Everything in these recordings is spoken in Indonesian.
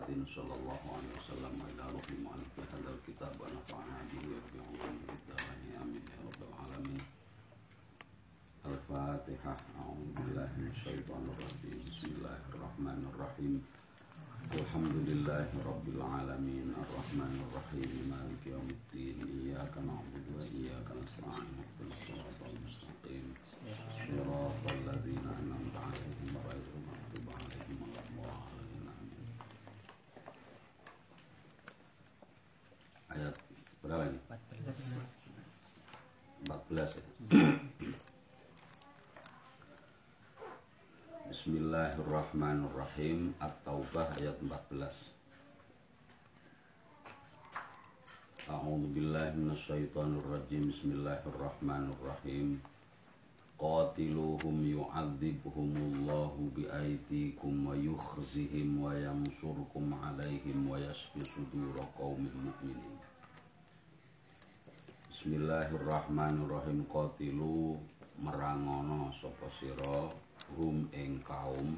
محمد صلى الله عليه وسلم. وإلى روح مؤلف هذا الكتاب ونفعنا به وفي علومه الدارين آمين يا رب العالمين. الفاتحة. أعوذ بالله من الشيطان الرجيم. بسم الله الرحمن الرحيم. الحمد لله رب العالمين. الرحمن الرحيم. مالك يوم الدين. إياك نعبد وإياك نستعين. اهدنا الصراط المستقيم. صراط الذين 14 ya. Bismillahirrahmanirrahim. At-Taubah ayat 14 A'udzu billahi minasyaitonir rajim Bismillahirrahmanirrahim. Qatiluhum yu'adzibhumullahu bi'aidikum wa yukhzihim wa yansurkum alaihim wa yashfi sudura qaumin mu'minin Bismillahirrahmanirrahim. Qatilu merangono sapa sira hum ing kaum.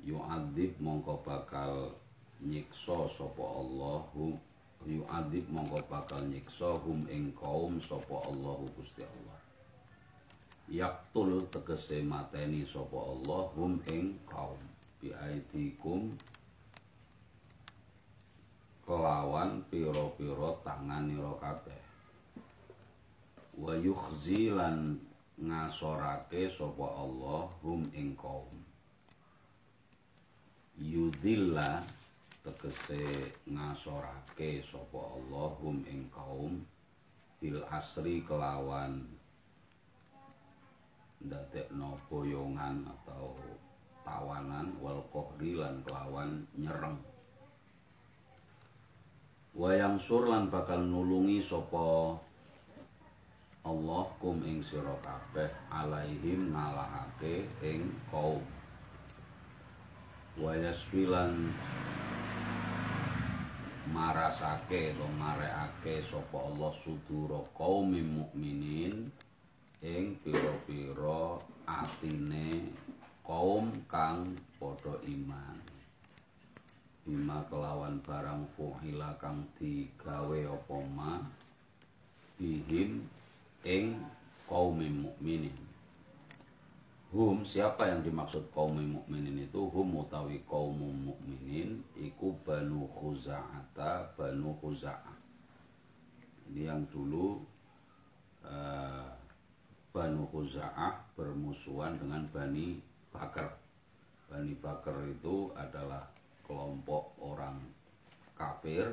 Yu'adzib mongko bakal nyiksa sapa Allah hum yu'adzib mongko bakal nyiksa hum ing kaum sapa Allah Gusti Allah. Yaktul tegese mateni sapa Allah hum ing kaum. Biaidikum kelawan pira-pira tanganira kabeh wa yukhzilan ngasorake sapa Allah hum ing kaum. Yudilla tegese ngasorake sapa Allah hum ing kaum. Bil asri kelawan ndadekno boyongan atau tawanan. Wal lan kelawan nyereng. Wayang sur lan bakal nulungi sapa Allah kum ing sira kabeh alaihim ngalahake ing kaum. Wayasfilan marasake to marekake sapa Allah sudura kaum mukminin ing pira-pira atine kaum kang padha iman. Bima kelawan barang fuhila kang digawe apa ma bihim ing kaum mukminin. Hum siapa yang dimaksud kaum mukminin itu hum utawi kaum mukminin iku Banu Khuza'ata Banu Khuza'ah. Ini yang dulu uh, Banu Khuza'ah bermusuhan dengan Bani Bakar. Bani Bakar itu adalah kelompok orang kafir.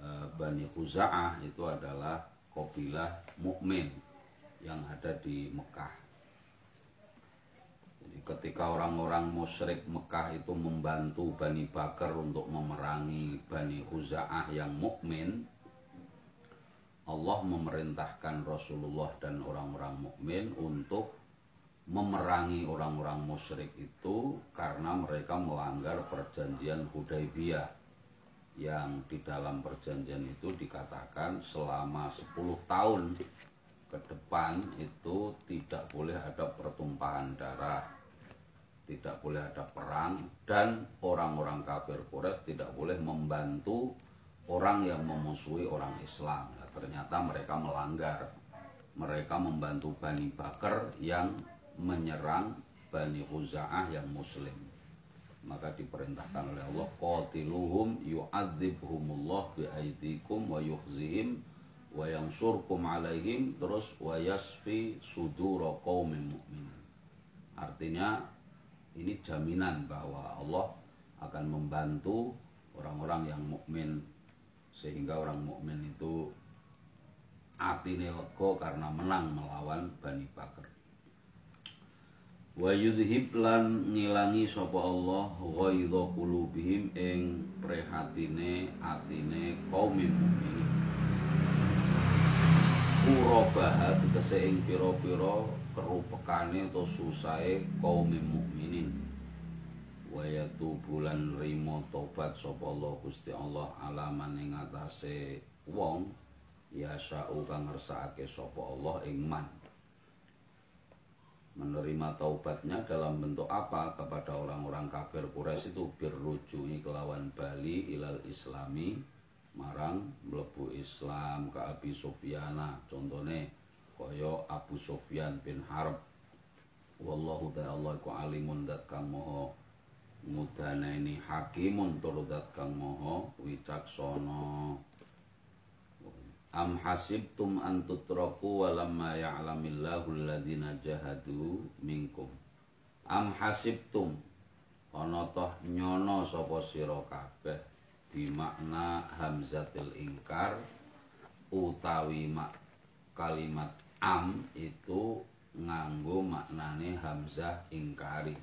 Uh, Bani Khuza'ah itu adalah kabilah mukmin yang ada di Mekah. Jadi ketika orang-orang musyrik Mekah itu membantu Bani Bakar untuk memerangi Bani Khuza'ah yang mukmin, Allah memerintahkan Rasulullah dan orang-orang mukmin untuk memerangi orang-orang musyrik itu karena mereka melanggar perjanjian Hudaybiyah yang di dalam perjanjian itu dikatakan selama 10 tahun ke depan itu tidak boleh ada pertumpahan darah, tidak boleh ada perang dan orang-orang kafir Quraisy tidak boleh membantu orang yang memusuhi orang Islam. Nah, ternyata mereka melanggar. Mereka membantu Bani Bakar yang menyerang Bani Khuza'ah yang muslim maka diperintahkan oleh Allah qatiluhum yu'adzibhumullah biaidikum wa yukhzihim wa yansurkum alaihim terus wa yasfi sudura qaumin mu'minin. Artinya ini jaminan bahwa Allah akan membantu orang-orang yang mukmin. Sehingga orang mukmin itu atine lega karena menang melawan Bani Bakar wa yudhib lan ngilangi sapa Allah ghaidha qulubihim ing prihatine atine kaum mukminin Urabaha tegese ing pira-pira kerupekane utawa susahe kaum mukminin wa yatubulan rimo tobat sapa Allah Gusti Allah alaman ing atase wong ya sa'u kang ngersakake sapa Allah ing man menerima taubatnya dalam bentuk apa kepada orang-orang kafir Quraisy itu? Birrujui kelawan bali ilal islami marang mlebu Islam ke Abi Sufyana. Contohnya kaya Abu Sufyan bin Harb. Wallahu ta'ala ku alimun dat kang moho ini hakimun tur dat kang moho wicaksana Am hasibtum an tutraku walamma ya'lamillahu alladhina jahadu minkum. Am hasibtum ana toh nyono sapa sira kabeh di makna hamzatil ingkar utawi mak kalimat am itu nganggo maknane hamzah ingkari.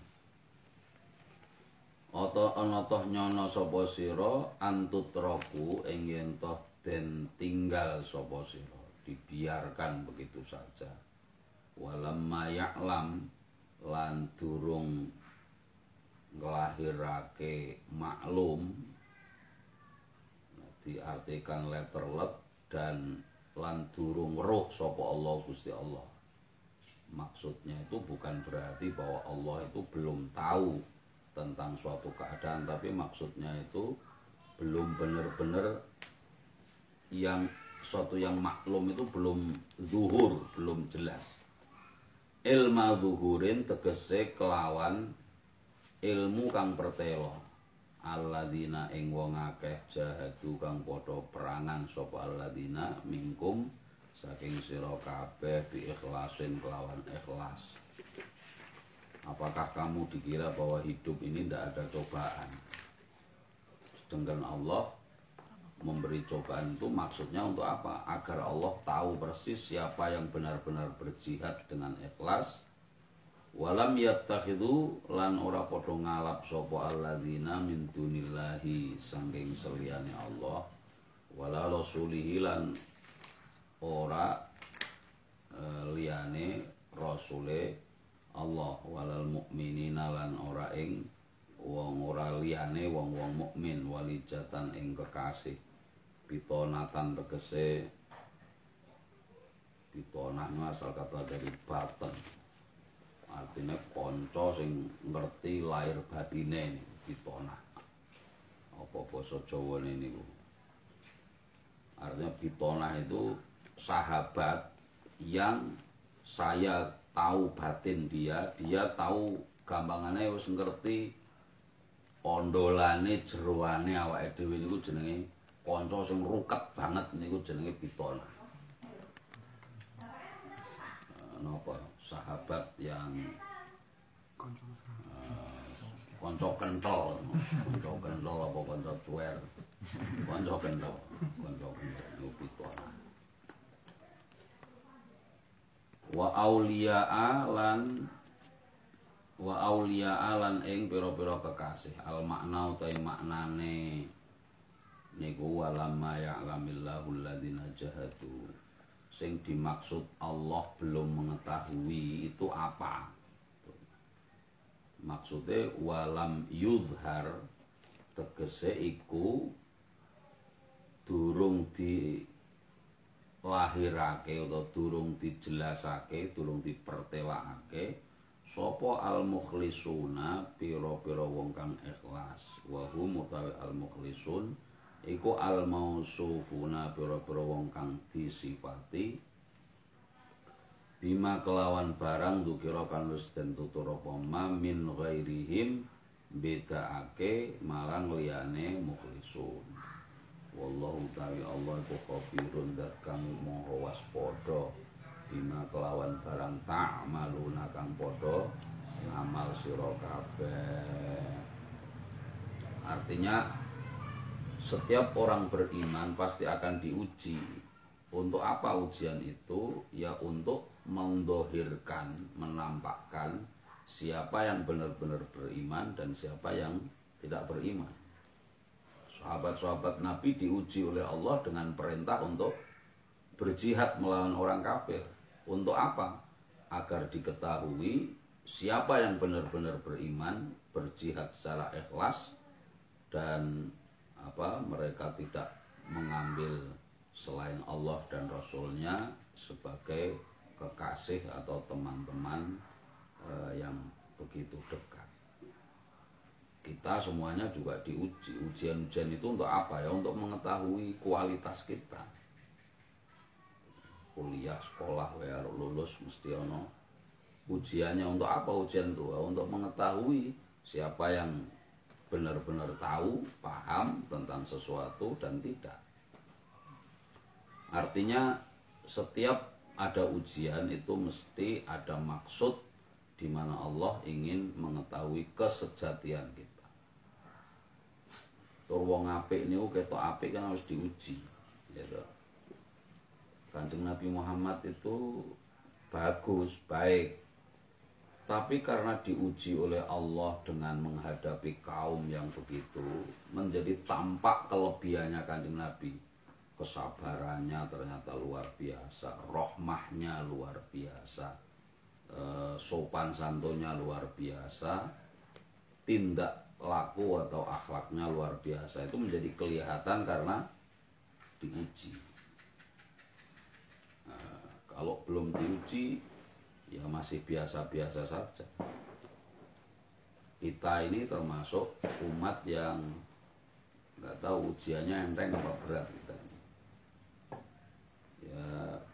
Oto ana toh nyono sapa sira antutraku ing toh den tinggal sapa sira? Dibiarkan begitu saja. Walamma ya'lam lan durung ngelahirake maklum diartikan letter let dan lan durung roh sapa Allah Gusti Allah. Maksudnya itu bukan berarti bahwa Allah itu belum tahu tentang suatu keadaan tapi maksudnya itu belum benar-benar yang suatu yang maklum itu belum zuhur, belum jelas. Ilma zuhurin tegese kelawan ilmu kang pertelo. Alladzina ing wong akeh jahadu kang padha perangan sapa alladzina mingkum saking sira kabeh bi ikhlasin kelawan ikhlas. Apakah kamu dikira bahwa hidup ini tidak ada cobaan? Sedangkan Allah memberi cobaan itu maksudnya untuk apa? Agar Allah tahu persis siapa yang benar-benar berjihad dengan ikhlas. Walam yattakhidhu lan ora padha ngalap sapa alladzina min dunillahi sangking seliyane Allah. Wala rasulihi lan ora e, liyane rasule Allah walal mukminina lan ora ing wong ora liyane wong-wong mukmin walijatan ing kekasih pitonatan tegese pitonah asal kata dari baten. Artinya konco sing ngerti lahir batine pitonah apa basa Jawa ini artinya pitonah itu sahabat yang saya tahu batin dia dia tahu gampangannya wis ngerti ondolane jeroane awake dhewe niku jenenge kanca sing ruket banget niku jenenge Pitona. Eh, napa sahabat yang kanca uh, kental, kanca kental apa kanca cuer. Kanca kental, kanca kental niku Pitona. Wa auliya'a lan wa auliya'a lan ing pira-pira kekasih al makna utawi maknane niku walamma ya'lamillahu alladziina jahadu. Sing dimaksud Allah belum mengetahui itu apa? Maksudnya walam yudhar tegese iku durung di lahirake atau durung dijelasake durung dipertelakake sapa al mukhlisuna pira-pira wong kang ikhlas. Wa hum al mukhlisun iku al mausufuna pira-pira wong kang disifati. Bima kelawan barang dukira kan wis den tutur apa min ghairihim bedakake marang liyane mukhlisun. Wallahu ta'ala Allah iku khabirun dat kang maha waspada. Bima kelawan barang tak maluna kang padha ngamal sira kabeh. Artinya setiap orang beriman pasti akan diuji. Untuk apa ujian itu? Ya untuk mendohirkan, menampakkan siapa yang benar-benar beriman dan siapa yang tidak beriman. Sahabat-sahabat Nabi diuji oleh Allah dengan perintah untuk berjihad melawan orang kafir. Untuk apa? Agar diketahui siapa yang benar-benar beriman, berjihad secara ikhlas dan apa mereka tidak mengambil selain Allah dan Rasulnya sebagai kekasih atau teman-teman eh, yang begitu dekat. Kita semuanya juga diuji. Ujian-ujian itu untuk apa ya? Untuk mengetahui kualitas kita. Kuliah, sekolah, ya lulus mesti ono ujiannya untuk apa ujian itu? Untuk mengetahui siapa yang benar-benar tahu, paham tentang sesuatu dan tidak. Artinya setiap ada ujian itu mesti ada maksud di mana Allah ingin mengetahui kesejatian kita. Tur wong apik niku ketok apik kan harus diuji, gitu. Kanjeng Nabi Muhammad itu bagus, baik, tapi karena diuji oleh Allah dengan menghadapi kaum yang begitu, menjadi tampak kelebihannya kanjeng Nabi. Kesabarannya ternyata luar biasa, rohmahnya luar biasa, e, sopan santunnya luar biasa, tindak laku atau akhlaknya luar biasa. Itu menjadi kelihatan karena diuji. E, kalau belum diuji, ya masih biasa-biasa saja. Kita ini termasuk umat yang nggak tahu ujiannya enteng apa berat kita. Ya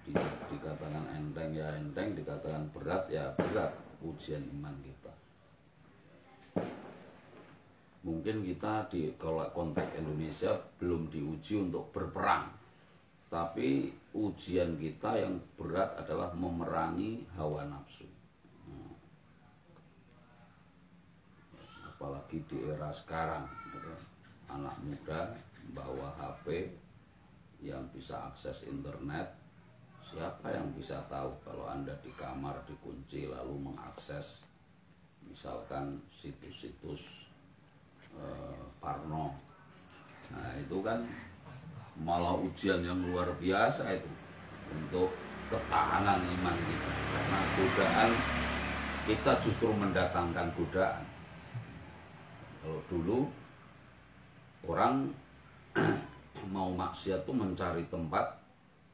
di, dikatakan enteng ya enteng, dikatakan berat ya berat ujian iman kita. Mungkin kita di kalau konteks Indonesia belum diuji untuk berperang tapi ujian kita yang berat adalah memerangi hawa nafsu. Hmm. Apalagi di era sekarang, gitu. anak muda bawa HP yang bisa akses internet, siapa yang bisa tahu kalau Anda di kamar dikunci lalu mengakses misalkan situs-situs eh, Parno. Nah, itu kan malah ujian yang luar biasa itu. Untuk ketahanan iman kita. Karena godaan kita justru mendatangkan godaan. Kalau dulu orang mau maksiat tuh mencari tempat.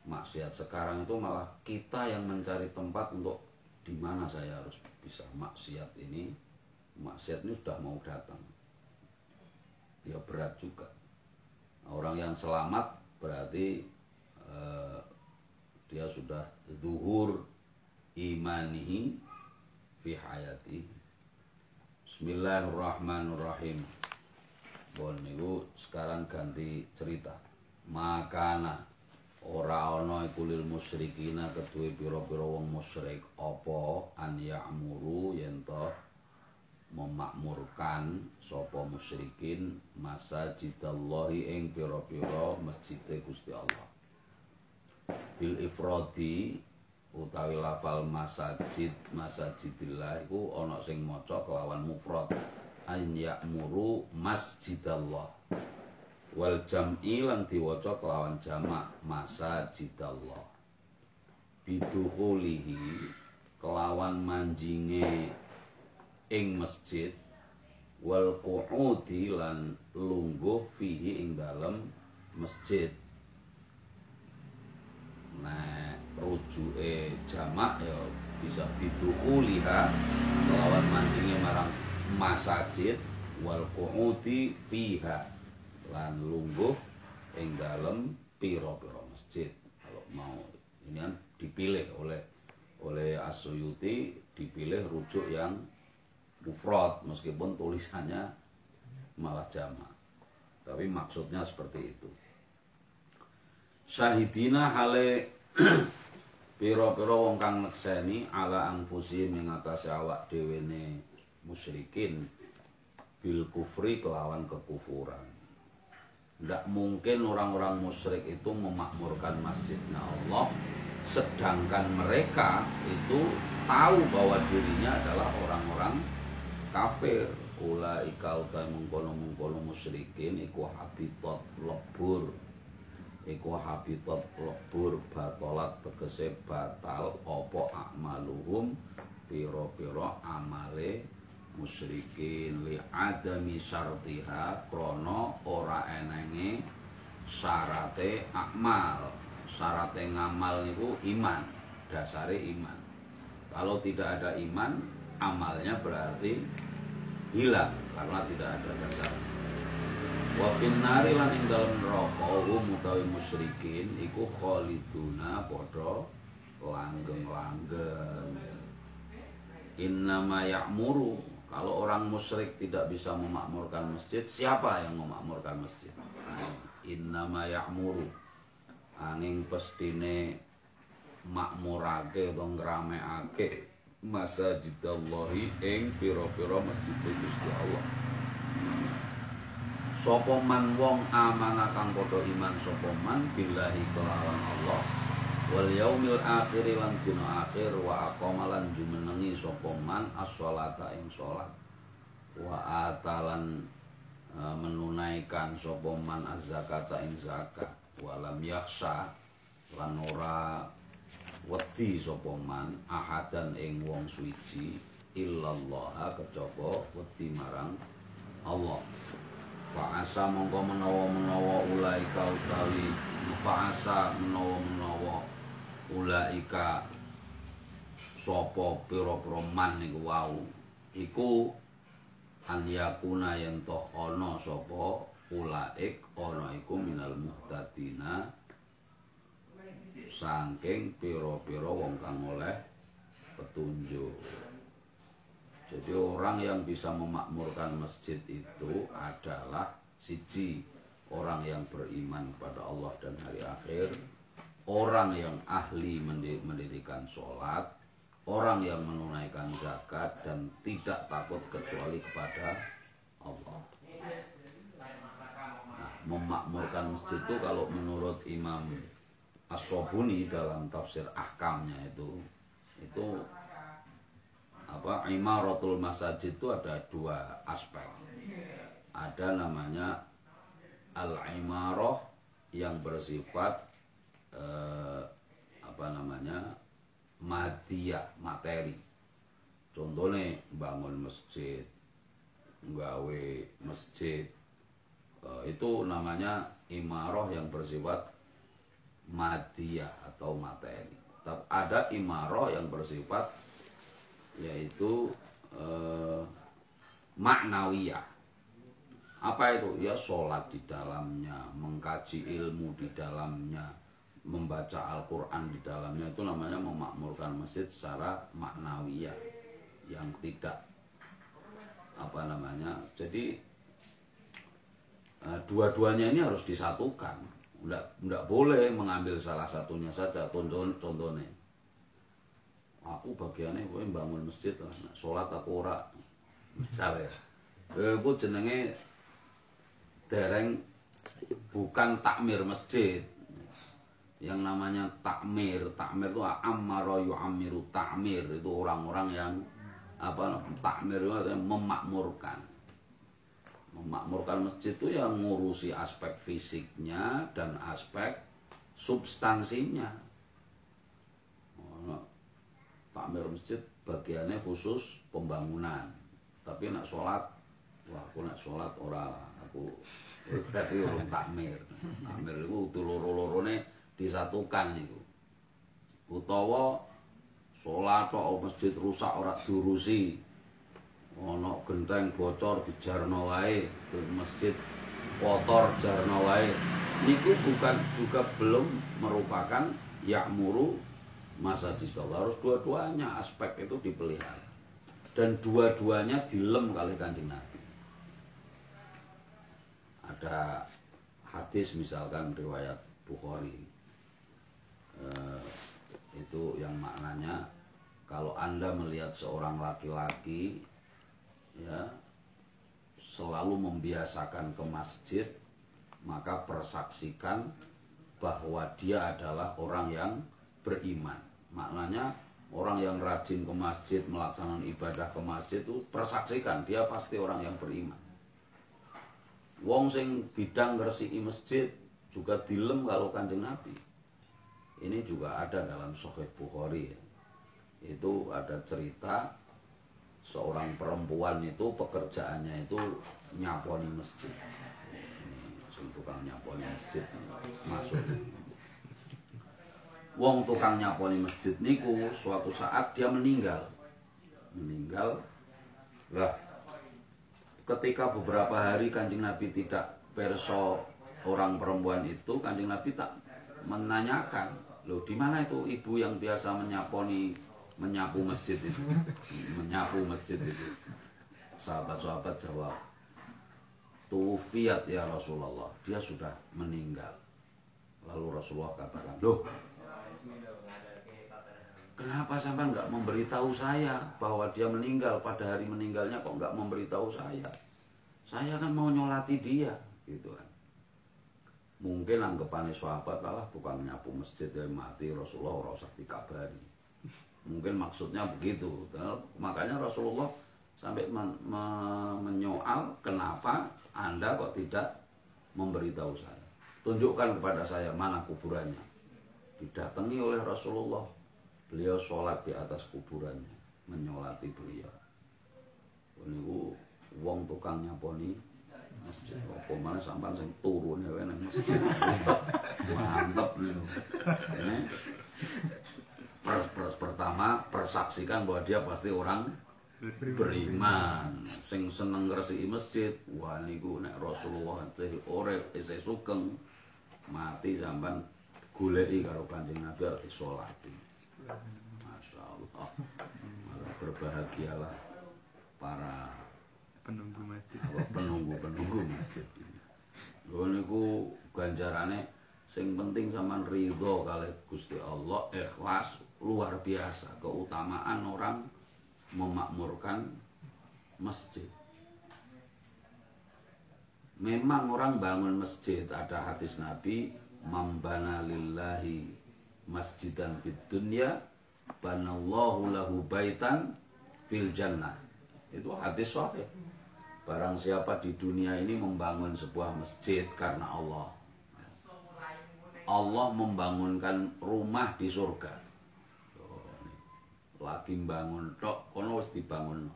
Maksiat sekarang itu malah kita yang mencari tempat untuk di mana saya harus bisa maksiat ini. Maksiat ini sudah mau datang. Ya berat juga orang yang selamat berarti uh, dia sudah zuhur imanihi fi hayati. Bismillahirrahmanirrahim. Bon niku sekarang ganti cerita. Makana ora ana iku lil musyrikina kedue pira-pira wong musyrik. Apa an ya'muru yen memakmurkan sapa musyrikin masajidallahi ing pira-pira masjide Gusti Allah. Bil ifradi utawi lafal masajid masajidillah iku ana sing maca kelawan mufrad. An ya'muru masjidallah. Wal jam'i lan diwaca kelawan jamak masajidallah. Bidukhulihi kelawan manjinge ing masjid wal qu'udi lan lungguh fihi ing dalem masjid. Nah rujuke jamak ya bisa bidukhuliha lawan mandinge marang masajid wal qu'udi fiha lan lungguh ing dalem pira-pira masjid. Kalau mau ini kan dipilih oleh oleh Asyuyuti dipilih rujuk yang mufrad meskipun tulisannya malah jamak. Tapi maksudnya seperti itu. Syahidina hale piro-piro wong kang nekseni ala angfusi mengatasi awak dewene musyrikin bil kufri kelawan kekufuran. Tidak mungkin orang-orang musyrik itu memakmurkan masjidnya Allah sedangkan mereka itu tahu bahwa dirinya adalah orang-orang kafir. Ula ika utai mengkono mengkono musyrikin iku habitat lebur. Iku habitat lebur batolat tegese batal opo akmaluhum piro piro amale musyrikin. Li adami syartiha krono ora enenge syarate akmal syarate ngamal niku iman dasare iman. Kalau tidak ada iman amalnya berarti hilang karena tidak ada dasar. Wa finnari lan ing dalem neraka hum utawi musyrikin iku khaliduna padha langgeng-langgeng. Innama ya'muru kalau orang musyrik tidak bisa memakmurkan masjid siapa yang memakmurkan masjid? Innama ya'muru angin pestine makmurake utawa ngrameake masajidallahi ing pira-pira masjid Gusti Allah. Sapa man wong amanah kang padha iman sapa man billahi kelawan Allah. Wal yaumil akhir lan dina akhir wa aqama lan jumenengi sapa man as-sholata ing salat. Wa atalan uh, menunaikan sapa man az-zakata ing zakat. Walam yakhsha lan ora wedi sapa man ahadan ing wong suci illallah kejaba wedi marang Allah. Fa'asa mongko menawa-menawa ulaika utawi Fa'asa menawa-menawa ulaika Sopo piro-piro man niku wau. Iku an yakuna yen ana sapa ulaik ana iku minal muhtadina saking piro-piro wong kang oleh petunjuk jadi orang yang bisa memakmurkan masjid itu adalah siji orang yang beriman kepada Allah dan hari akhir, orang yang ahli mendirikan sholat, orang yang menunaikan zakat dan tidak takut kecuali kepada Allah. Nah, memakmurkan masjid itu kalau menurut Imam As-Sobuni dalam tafsir ahkamnya itu itu apa imaratul masajid itu ada dua aspek. Ada namanya al imaroh yang bersifat eh, apa namanya madia materi. Contohnya bangun masjid nggawe masjid eh, itu namanya imaroh yang bersifat madia atau materi ada imaroh yang bersifat yaitu eh, maknawiyah. Apa itu? Ya sholat di dalamnya, mengkaji ilmu di dalamnya, membaca Al-Quran di dalamnya itu namanya memakmurkan masjid secara maknawiyah yang tidak apa namanya. Jadi eh, dua-duanya ini harus disatukan. Tidak boleh mengambil salah satunya saja. Contoh, contohnya. Aku bagiannya gue bangun masjid lah sholat aku ora. Misalnya gue jenenge dereng bukan takmir masjid. Yang namanya takmir takmir itu ammaro yu'amiru takmir. Itu orang-orang yang apa takmir itu memakmurkan memakmurkan masjid itu yang ngurusi aspek fisiknya dan aspek substansinya. Takmir masjid bagiannya khusus pembangunan. Tapi nak sholat wah aku nak sholat ora aku berarti orang takmir. Takmir itu loro-lorone disatukan itu. Utawa sholat kok masjid rusak ora diurusi ono genteng bocor dijarno wae masjid kotor jarno wae. Niku bukan juga belum merupakan yakmuru masa di Allah harus dua-duanya aspek itu dipelihara. Dan dua-duanya dilem kali kanjeng Nabi. Ada hadis misalkan riwayat Bukhari. Eh, itu yang maknanya kalau anda melihat seorang laki-laki ya selalu membiasakan ke masjid maka persaksikan bahwa dia adalah orang yang beriman. Maknanya orang yang rajin ke masjid, melaksanakan ibadah ke masjid itu persaksikan dia pasti orang yang beriman. Wong sing bidang ngresiki masjid juga dilem kalau kanjeng Nabi. Ini juga ada dalam Sahih Bukhari. Ya. Itu ada cerita seorang perempuan itu pekerjaannya itu nyaponi masjid. Ini tukang nyaponi masjid masuk. Wong tukang nyaponi masjid niku suatu saat dia meninggal. Meninggal. Lah ketika beberapa hari kancing Nabi tidak perso orang perempuan itu kancing Nabi tak menanyakan loh di mana itu ibu yang biasa menyaponi menyapu masjid itu menyapu masjid itu sahabat-sahabat jawab tufiat ya Rasulullah dia sudah meninggal lalu Rasulullah katakan loh Kenapa sampai nggak memberitahu saya bahwa dia meninggal pada hari meninggalnya kok nggak memberitahu saya? Saya kan mau nyolati dia, gitu kan. Mungkin anggapannya sahabat lah tukang nyapu masjid yang mati Rasulullah rasa dikabari. Mungkin maksudnya begitu. Makanya Rasulullah sampai men men menyoal kenapa Anda kok tidak memberitahu saya. Tunjukkan kepada saya mana kuburannya. Didatangi oleh Rasulullah beliau sholat di atas kuburannya menyolati beliau ini wong tukang nyaponi masjid apa mana sampai sing turun ya kan masjid mantep ini pers, pers pertama persaksikan bahwa dia pasti orang beriman. Sing seneng ngresiki masjid wah niku nek Rasulullah ceh ore isih sugeng mati sampean goleki karo Kanjeng Nabi arep disolati Masya Allah Malah berbahagialah para penunggu masjid. penunggu penunggu masjid. Lho niku ganjarane sing penting sama ridho kali Gusti Allah ikhlas luar biasa keutamaan orang memakmurkan masjid. Memang orang bangun masjid ada hadis Nabi mambana lillahi masjidan fid dunya banallahu lahu baitan fil jannah. Itu hadis sahih. Barang siapa di dunia ini membangun sebuah masjid karena Allah. Allah membangunkan rumah di surga lagi bangun tok kono wis dibangun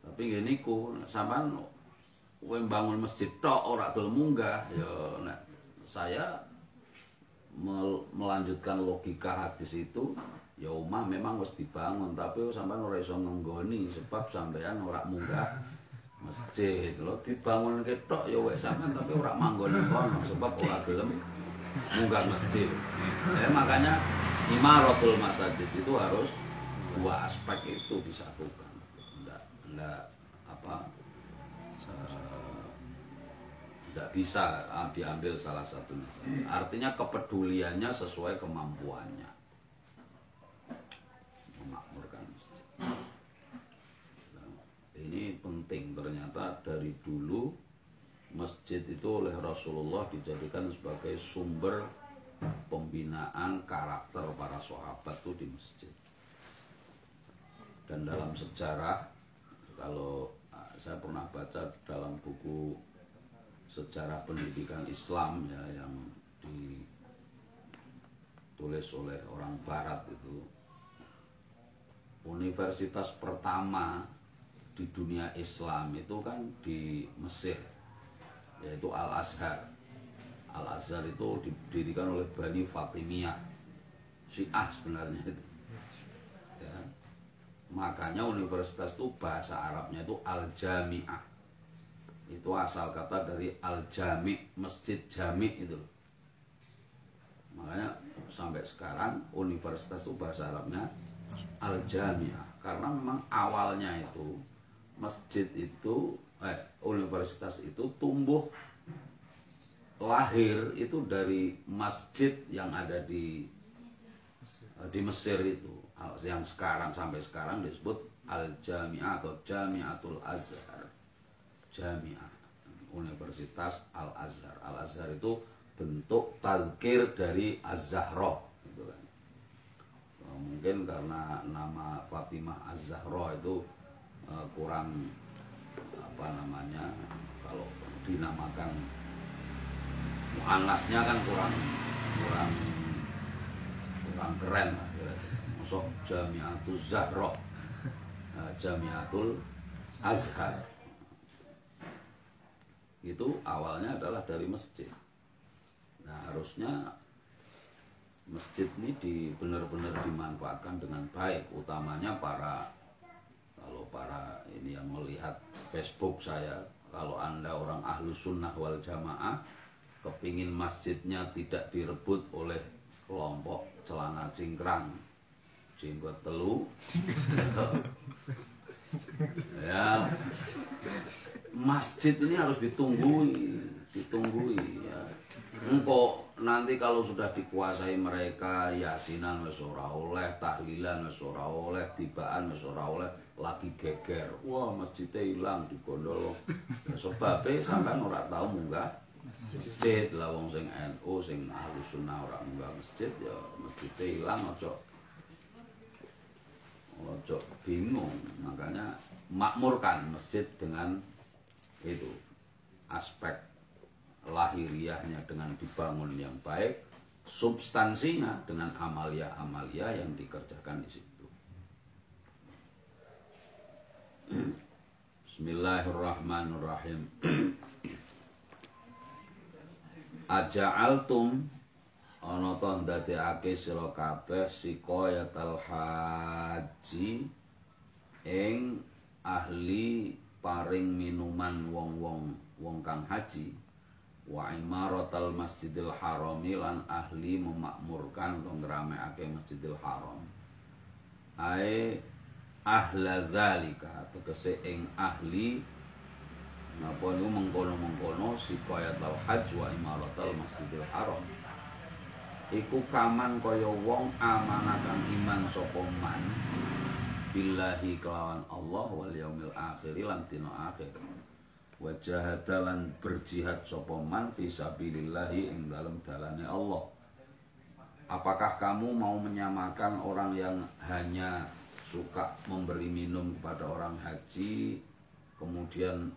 tapi gini ku sampean kowe bangun masjid tok ora gelem munggah ya nek saya melanjutkan logika hadis itu ya omah memang harus dibangun tapi sampean ora iso ngenggoni sebab sampean ora munggah masjid. Lho dibangun ketok ya wek sampean tapi ora manggon kono sebab ora gelem munggah masjid. Ya makanya imaratul masjid itu harus dua aspek itu disatukan. Enggak enggak apa tidak bisa ah, diambil salah satunya. Artinya kepeduliannya sesuai kemampuannya. Memakmurkan masjid. Ini penting ternyata dari dulu masjid itu oleh Rasulullah dijadikan sebagai sumber pembinaan karakter para sahabat itu di masjid. Dan dalam sejarah kalau ah, saya pernah baca dalam buku secara pendidikan Islam ya yang ditulis oleh orang Barat itu universitas pertama di dunia Islam itu kan di Mesir yaitu Al Azhar Al Azhar itu didirikan oleh Bani Fatimiyah. Syiah sebenarnya itu. Ya. makanya universitas itu bahasa Arabnya itu Al Jami'ah itu asal kata dari al jami masjid jami itu. Makanya sampai sekarang universitas itu bahasa Arabnya al jamiah karena memang awalnya itu masjid itu eh, universitas itu tumbuh lahir itu dari masjid yang ada di di Mesir itu yang sekarang sampai sekarang disebut al jamiah atau jamiatul azhar Jami'ah Universitas Al Azhar. Al Azhar itu bentuk talkir dari Az-Zahra gitu kan. Eh, mungkin karena nama Fatimah Az-Zahra itu uh, kurang apa namanya kalau dinamakan muannasnya kan kurang kurang kurang keren lah Masuk Jamiatul Zahra. Uh, Jamiatul Azhar itu awalnya adalah dari masjid. Nah harusnya masjid ini di benar-benar dimanfaatkan dengan baik utamanya para kalau para ini yang melihat Facebook saya kalau anda orang ahlu sunnah wal jamaah kepingin masjidnya tidak direbut oleh kelompok celana cingkrang? Jenggot telu. Ya. Masjid ini harus ditunggui ditunggui ya. Nanti kalau sudah dikuasai mereka yasinan wis ora oleh tahlilan wis ora oleh tibaan wis ora oleh lagi geger. Wah masjidnya hilang di gondol ya, sebabnya sampean ora tahu munggah masjid lah wong sing NU sing ahlu sunnah ora munggah masjid ya masjidnya hilang ojo ojo bingung makanya makmurkan masjid dengan itu aspek lahiriahnya dengan dibangun yang baik, substansinya dengan amalia-amalia yang dikerjakan di situ. Bismillahirrahmanirrahim. Aja'altum ana ta ndadekake sira kabeh sikoyatal haji ing ahli paring minuman wong-wong wong kang haji. Wa imaratal masjidil harami lan ahli memakmurkan atau ngerameake masjidil haram. Ae ahla dzalika tegese ing ahli napa niku mengkono-mengkono sifayatul hajj wa imaratal masjidil haram. Iku kaman kaya wong amanakan iman sapa man billahi kelawan Allah wal yaumil akhir lan dina akhir. Wajahadalan berjihad sopoman fisabilillahi ing dalam dalane Allah. Apakah kamu mau menyamakan orang yang hanya suka memberi minum kepada orang haji kemudian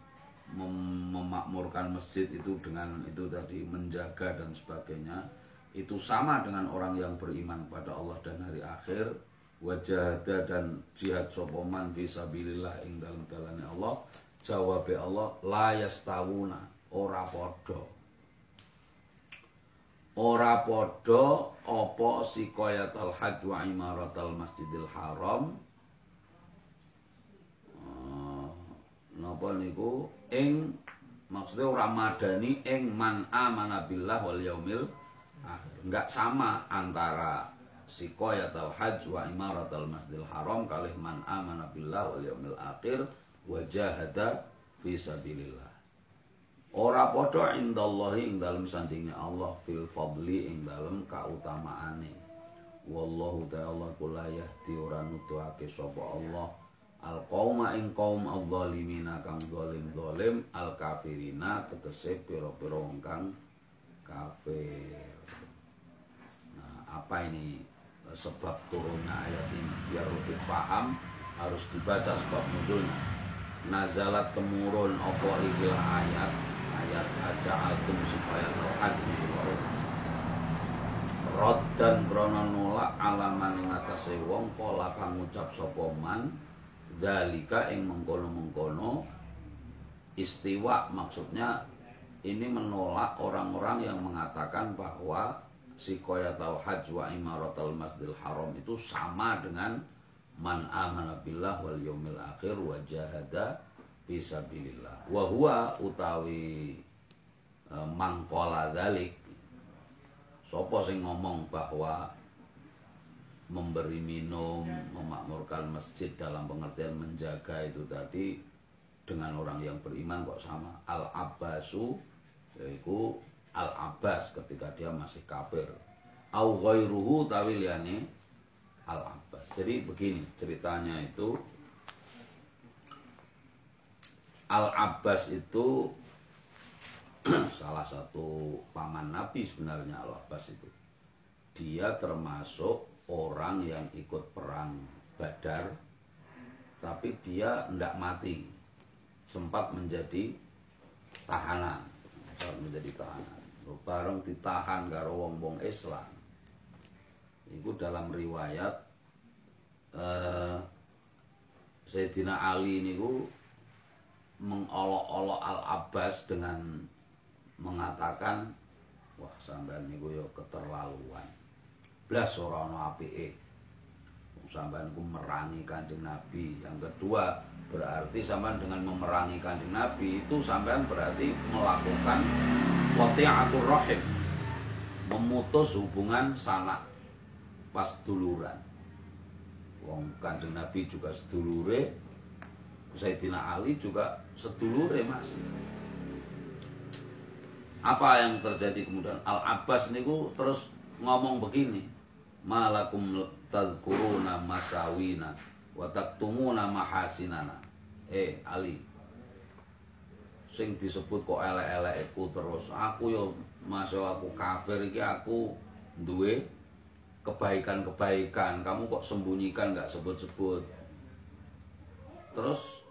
mem memakmurkan masjid itu dengan itu tadi menjaga dan sebagainya itu sama dengan orang yang beriman pada Allah dan hari akhir wajah dan jihad sopoman fisabilillah ing dalam dalane Allah Jawab Allah la yastawuna ora padha. Ora padha apa sikayatul hajj wa imaratul masjidil haram. Uh, napa niku? Ing maksudnya ora madani ing man amana billah wal yaumil. Enggak sama antara sikayatul hajj wa imaratul masjidil haram kalih man amana billah wal yaumil akhir wajahada fisabilillah ora padha indallahi ing dalem sandinge Allah fil fadli ing dalem kautamaane. Wallahu ta'ala kula yahdi ora nutuake sapa Allah al qauma ing kaum adzalimina kang zalim zalim al kafirina tegese pira-pira wong kang kafir. Nah apa ini sebab turunnya ayat ini? Biar lebih paham harus dibaca sebab munculnya. Nazalat temurun opo ikilah ayat? Ayat aja atum supaya terhaji rod dan krono nolak alaman ing wong pola kang ngucap sapa man dalika ing mengkono-mengkono. Istiwa maksudnya ini menolak orang-orang yang mengatakan bahwa sikoyatul hajj wa imaratul masjidil haram itu sama dengan man amana billah wal yaumil akhir wa jahada fisabilillah wa utawi e, mangkola dalik. Sapa sing ngomong bahwa memberi minum memakmurkan masjid dalam pengertian menjaga itu tadi dengan orang yang beriman kok sama. Al abbasu yaitu al abbas ketika dia masih kafir. Au ghairuhu tawi liyane al abbas jadi begini ceritanya itu Al-Abbas itu salah satu paman Nabi sebenarnya Al-Abbas itu. Dia termasuk orang yang ikut perang Badar tapi dia tidak mati. Sempat menjadi tahanan, sempat menjadi tahanan. Bareng ditahan karo wong-wong Islam. Itu dalam riwayat eh, Sayyidina Ali niku mengolok-olok Al-Abbas dengan mengatakan wah sampean niku yo keterlaluan. Blas ora ana apike. Merangi Kanjeng Nabi. Yang kedua, berarti sampean dengan memerangi Kanjeng Nabi itu sampean berarti melakukan qati'atur rahim. Memutus hubungan sanak pas duluran. Wong Kanjeng Nabi juga sedulure, Sayyidina Ali juga sedulure Mas. Apa yang terjadi kemudian Al Abbas niku terus ngomong begini, malakum tadkuruna masawina wa taktumuna mahasinana. Eh Ali, sing disebut kok elek-elekku terus. Aku yo masuk aku kafir iki aku duwe kebaikan-kebaikan. Kamu kok sembunyikan nggak sebut-sebut. Terus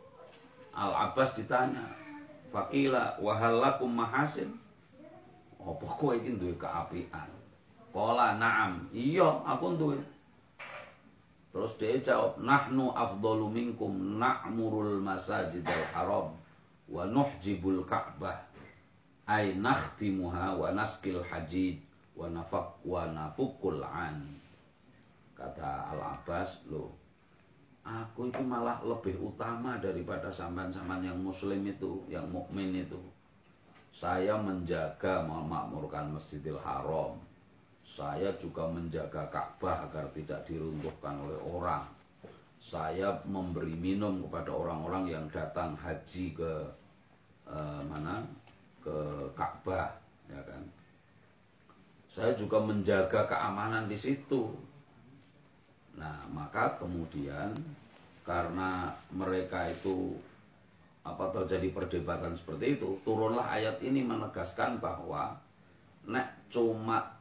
Al Abbas ditanya, Fakila wahalakum mahasin. Apa kowe iki duwe keapian? Kala na'am. Iya, aku duwe. Terus dia jawab, nahnu afdalu minkum na'murul masajidal haram wa nuhjibul ka'bah ay nakhtimuha wa naskil hajid wa nafak wa nafukul ani. Kata Al Abbas, lo aku itu malah lebih utama daripada samban-samban yang muslim itu, yang mukmin itu. Saya menjaga memakmurkan Masjidil Haram. Saya juga menjaga Ka'bah agar tidak diruntuhkan oleh orang. Saya memberi minum kepada orang-orang yang datang haji ke eh, mana? Ke Ka'bah, ya kan? Saya juga menjaga keamanan di situ. Nah, maka kemudian karena mereka itu apa terjadi perdebatan seperti itu, turunlah ayat ini menegaskan bahwa nek cuma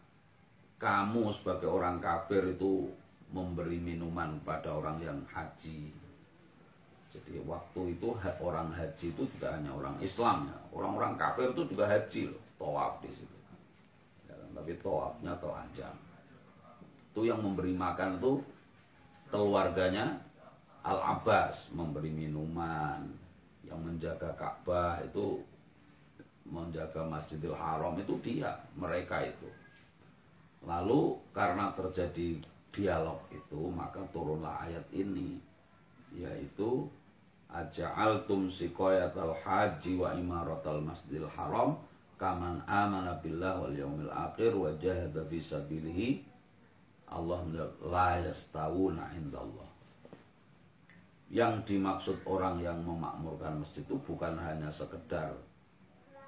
kamu sebagai orang kafir itu memberi minuman pada orang yang haji. Jadi waktu itu orang haji itu tidak hanya orang Islam ya, orang-orang kafir itu juga haji loh, tawaf di situ. Ya, tapi tawafnya telanjang. Itu yang memberi makan itu keluarganya Al Abbas memberi minuman, yang menjaga Ka'bah itu menjaga Masjidil Haram itu dia, mereka itu. Lalu karena terjadi dialog itu maka turunlah ayat ini yaitu aja'altum siqayatal haji wa imaratal masjidil haram kaman amana billah wal yaumil akhir wa jahada fi sabilihi. Allah la yastawuna indallah. Yang dimaksud orang yang memakmurkan masjid itu bukan hanya sekedar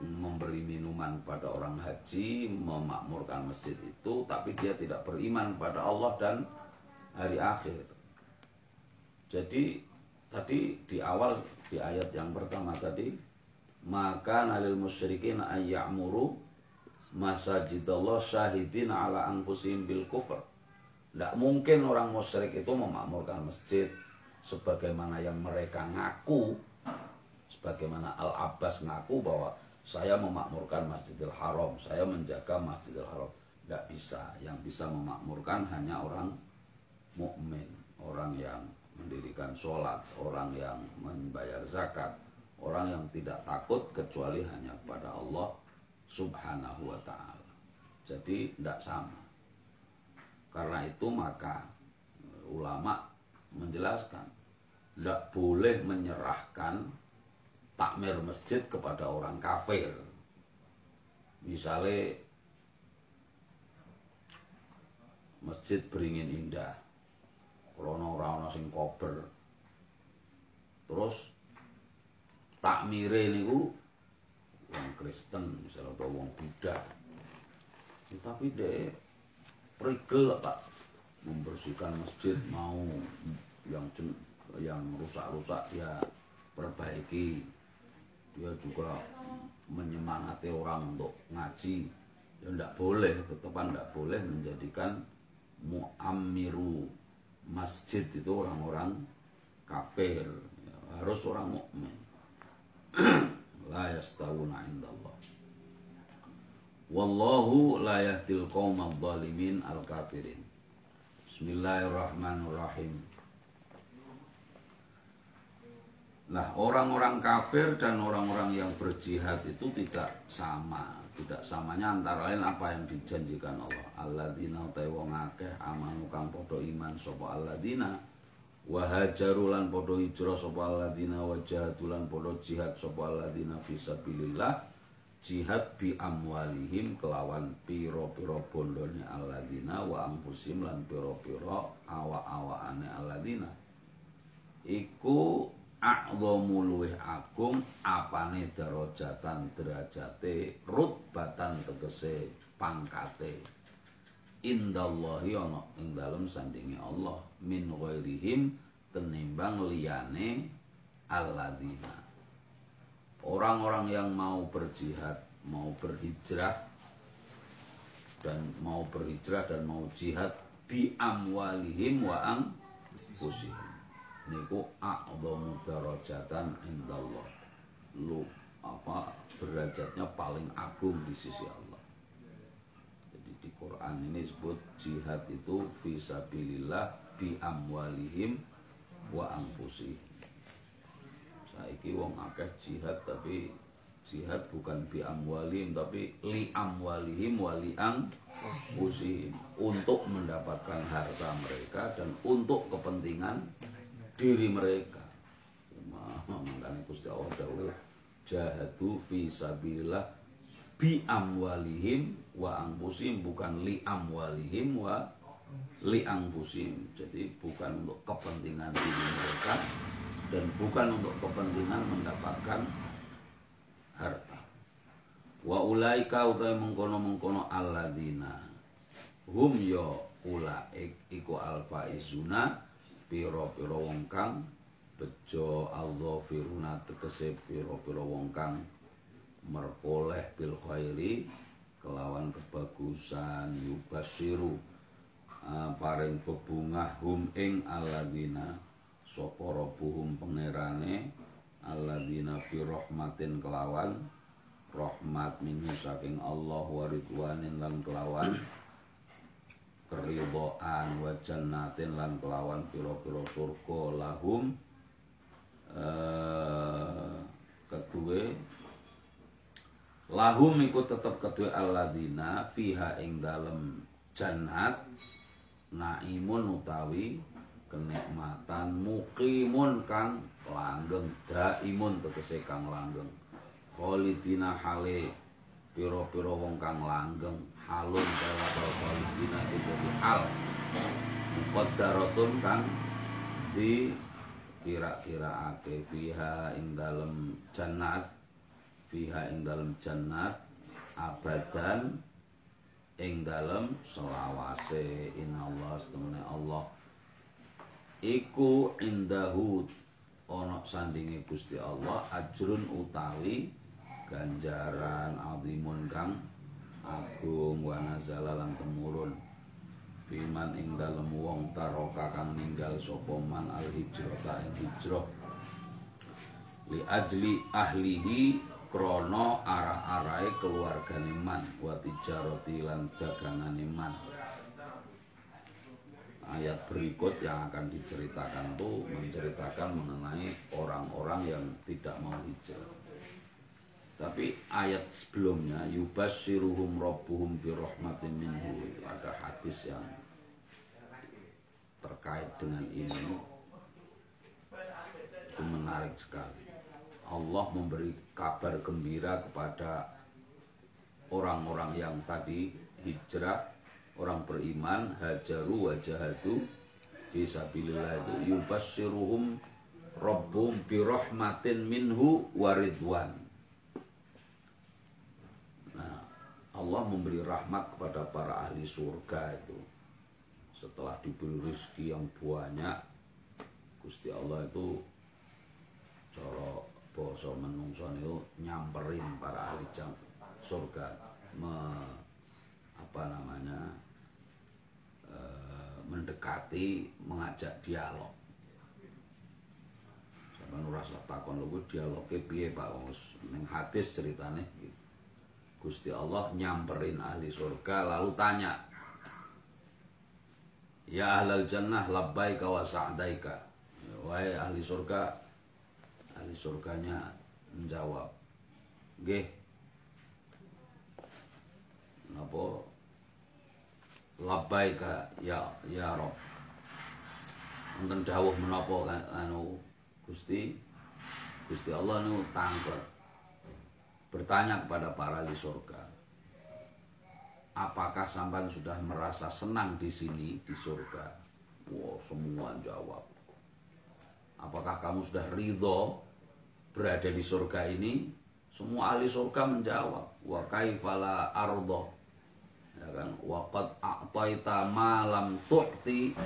memberi minuman pada orang haji, memakmurkan masjid itu, tapi dia tidak beriman pada Allah dan hari akhir. Jadi tadi di awal di ayat yang pertama tadi, maka nalil musyrikin ayyamuru masajidallah syahidin ala anfusihim bil kufr. Tidak mungkin orang musyrik itu memakmurkan masjid sebagaimana yang mereka ngaku sebagaimana Al Abbas ngaku bahwa saya memakmurkan Masjidil Haram, saya menjaga Masjidil Haram. Tidak bisa, yang bisa memakmurkan hanya orang mukmin, orang yang mendirikan sholat, orang yang membayar zakat, orang yang tidak takut kecuali hanya kepada Allah Subhanahu wa Ta'ala. Jadi tidak sama. Karena itu maka ulama menjelaskan tidak boleh menyerahkan takmir masjid kepada orang kafir. Misalnya masjid beringin indah, krono ora sing kober. Terus takmire niku wong Kristen misalnya atau wong Buddha. Ya, tapi deh prigel Pak membersihkan masjid mau yang yang rusak-rusak ya perbaiki dia juga menyemangati orang untuk ngaji. Ya tidak boleh tetapan tidak boleh menjadikan muamiru masjid itu orang-orang kafir. Ya, harus orang mukmin. La yastawuna indallah. Wallahu la yahdil qaumadh dhalimin al kafirin bismillahirrahmanirrahim Nah, orang-orang kafir dan orang-orang yang berjihad itu tidak sama. Tidak samanya antara lain apa yang dijanjikan Allah. Alladzina utai akeh amanu kang padha iman sapa alladzina wa hajaru lan padha hijrah sapa alladzina wa jahadu lan padha jihad sapa alladzina fisabilillah jihad bi amwalihim kelawan piro-piro bondone alladzina wa anfusim lan piro-piro awa-awaane alladzina iku a'dhamu luwih agung apane darajatan derajate rutbatan tegese pangkate. Indallahi ana ing dalem sandinge Allah min ghairihim tenimbang liyane alladzina. Orang-orang yang mau berjihad mau berhijrah dan mau berhijrah dan mau jihad bi amwalihim wa ang niku a'dhamu darajatan indallah. Lu apa derajatnya paling agung di sisi Allah. Jadi di Quran ini disebut jihad itu fisabilillah bi amwalihim wa anfusihim. Saiki wong akeh jihad tapi jihad bukan bi amwalihim tapi li amwalihim wa li anfusihim. Untuk mendapatkan harta mereka dan untuk kepentingan diri mereka. Makanya Gusti Allah dawuh jahadu fi sabilillah bi amwalihim wa anfusihim bukan li amwalihim wa li anfusihim. Jadi bukan untuk kepentingan diri mereka dan bukan untuk kepentingan mendapatkan harta. Wa ulaika utai mengkono-mengkono alladzina hum yo ulaik iku alfaizuna piro-piro wong kang bejo Allah firuna tegese piro-piro wong kang merkoleh bil khairi kelawan kebagusan yubasiru uh, paring bebungah hum ing aladina sapa rabbuhum pangerane aladina fi rahmatin kelawan rahmat minhu saking Allah wa ridwanin lan kelawan keridhaan wa jannatin lan kelawan pira-pira surga. Lahum eh kedue. Lahum iku tetep kedue alladzina fiha ing dalem jannat naimun utawi kenikmatan mukimun kang langgeng daimun tegese kang langgeng. Khalidina hale pira-pira wong kang langgeng halun kala khalidina hal muqaddaratun kang di kira-kira ake fiha ing dalem jannat fiha ing dalem jannat abadan ing dalem selawase inallah setemene Allah. Iku indahu ana sandinge Gusti Allah ajrun utawi ganjaran azimun kang agung wa nazala lan temurun Biman ing dalem wong taroka kang ninggal sapa man al hijrata ing hijrah. Li ajli ahlihi krana arah-arahe keluargane man wa tijarati lan dagangane man. Ayat berikut yang akan diceritakan itu menceritakan mengenai orang-orang yang tidak mau hijrah. Tapi ayat sebelumnya yubasyiruhum rabbuhum birahmatin minhu. Itu ada hadis yang terkait dengan ini itu menarik sekali. Allah memberi kabar gembira kepada orang-orang yang tadi hijrah, orang beriman, hajaru wa jahadu fisabilillah itu yubasyiruhum rabbuhum birahmatin minhu waridwan Allah memberi rahmat kepada para ahli surga itu setelah diberi rezeki yang banyak Gusti Allah itu cara basa menungso itu nyamperin para ahli surga. Me, apa namanya e, mendekati mengajak dialog. Sampeyan ora takon lho dialoge piye Pak? Wis ning hadis ceritane Gusti Allah nyamperin ahli surga lalu tanya Ya ahlal jannah labbaika wa sa'daika. Wahai ahli surga ahli surganya menjawab nggih napa? Labbaika ya ya rob wonten dawuh menapa kan anu Gusti? Gusti Allah nu tangkut bertanya kepada para ahli surga apakah sampan sudah merasa senang di sini di surga? Wow semua jawab. Apakah kamu sudah ridho berada di surga ini? Semua ahli surga menjawab wa kaifala ardo ya kan? Waqad a'taita ma lam tu'ti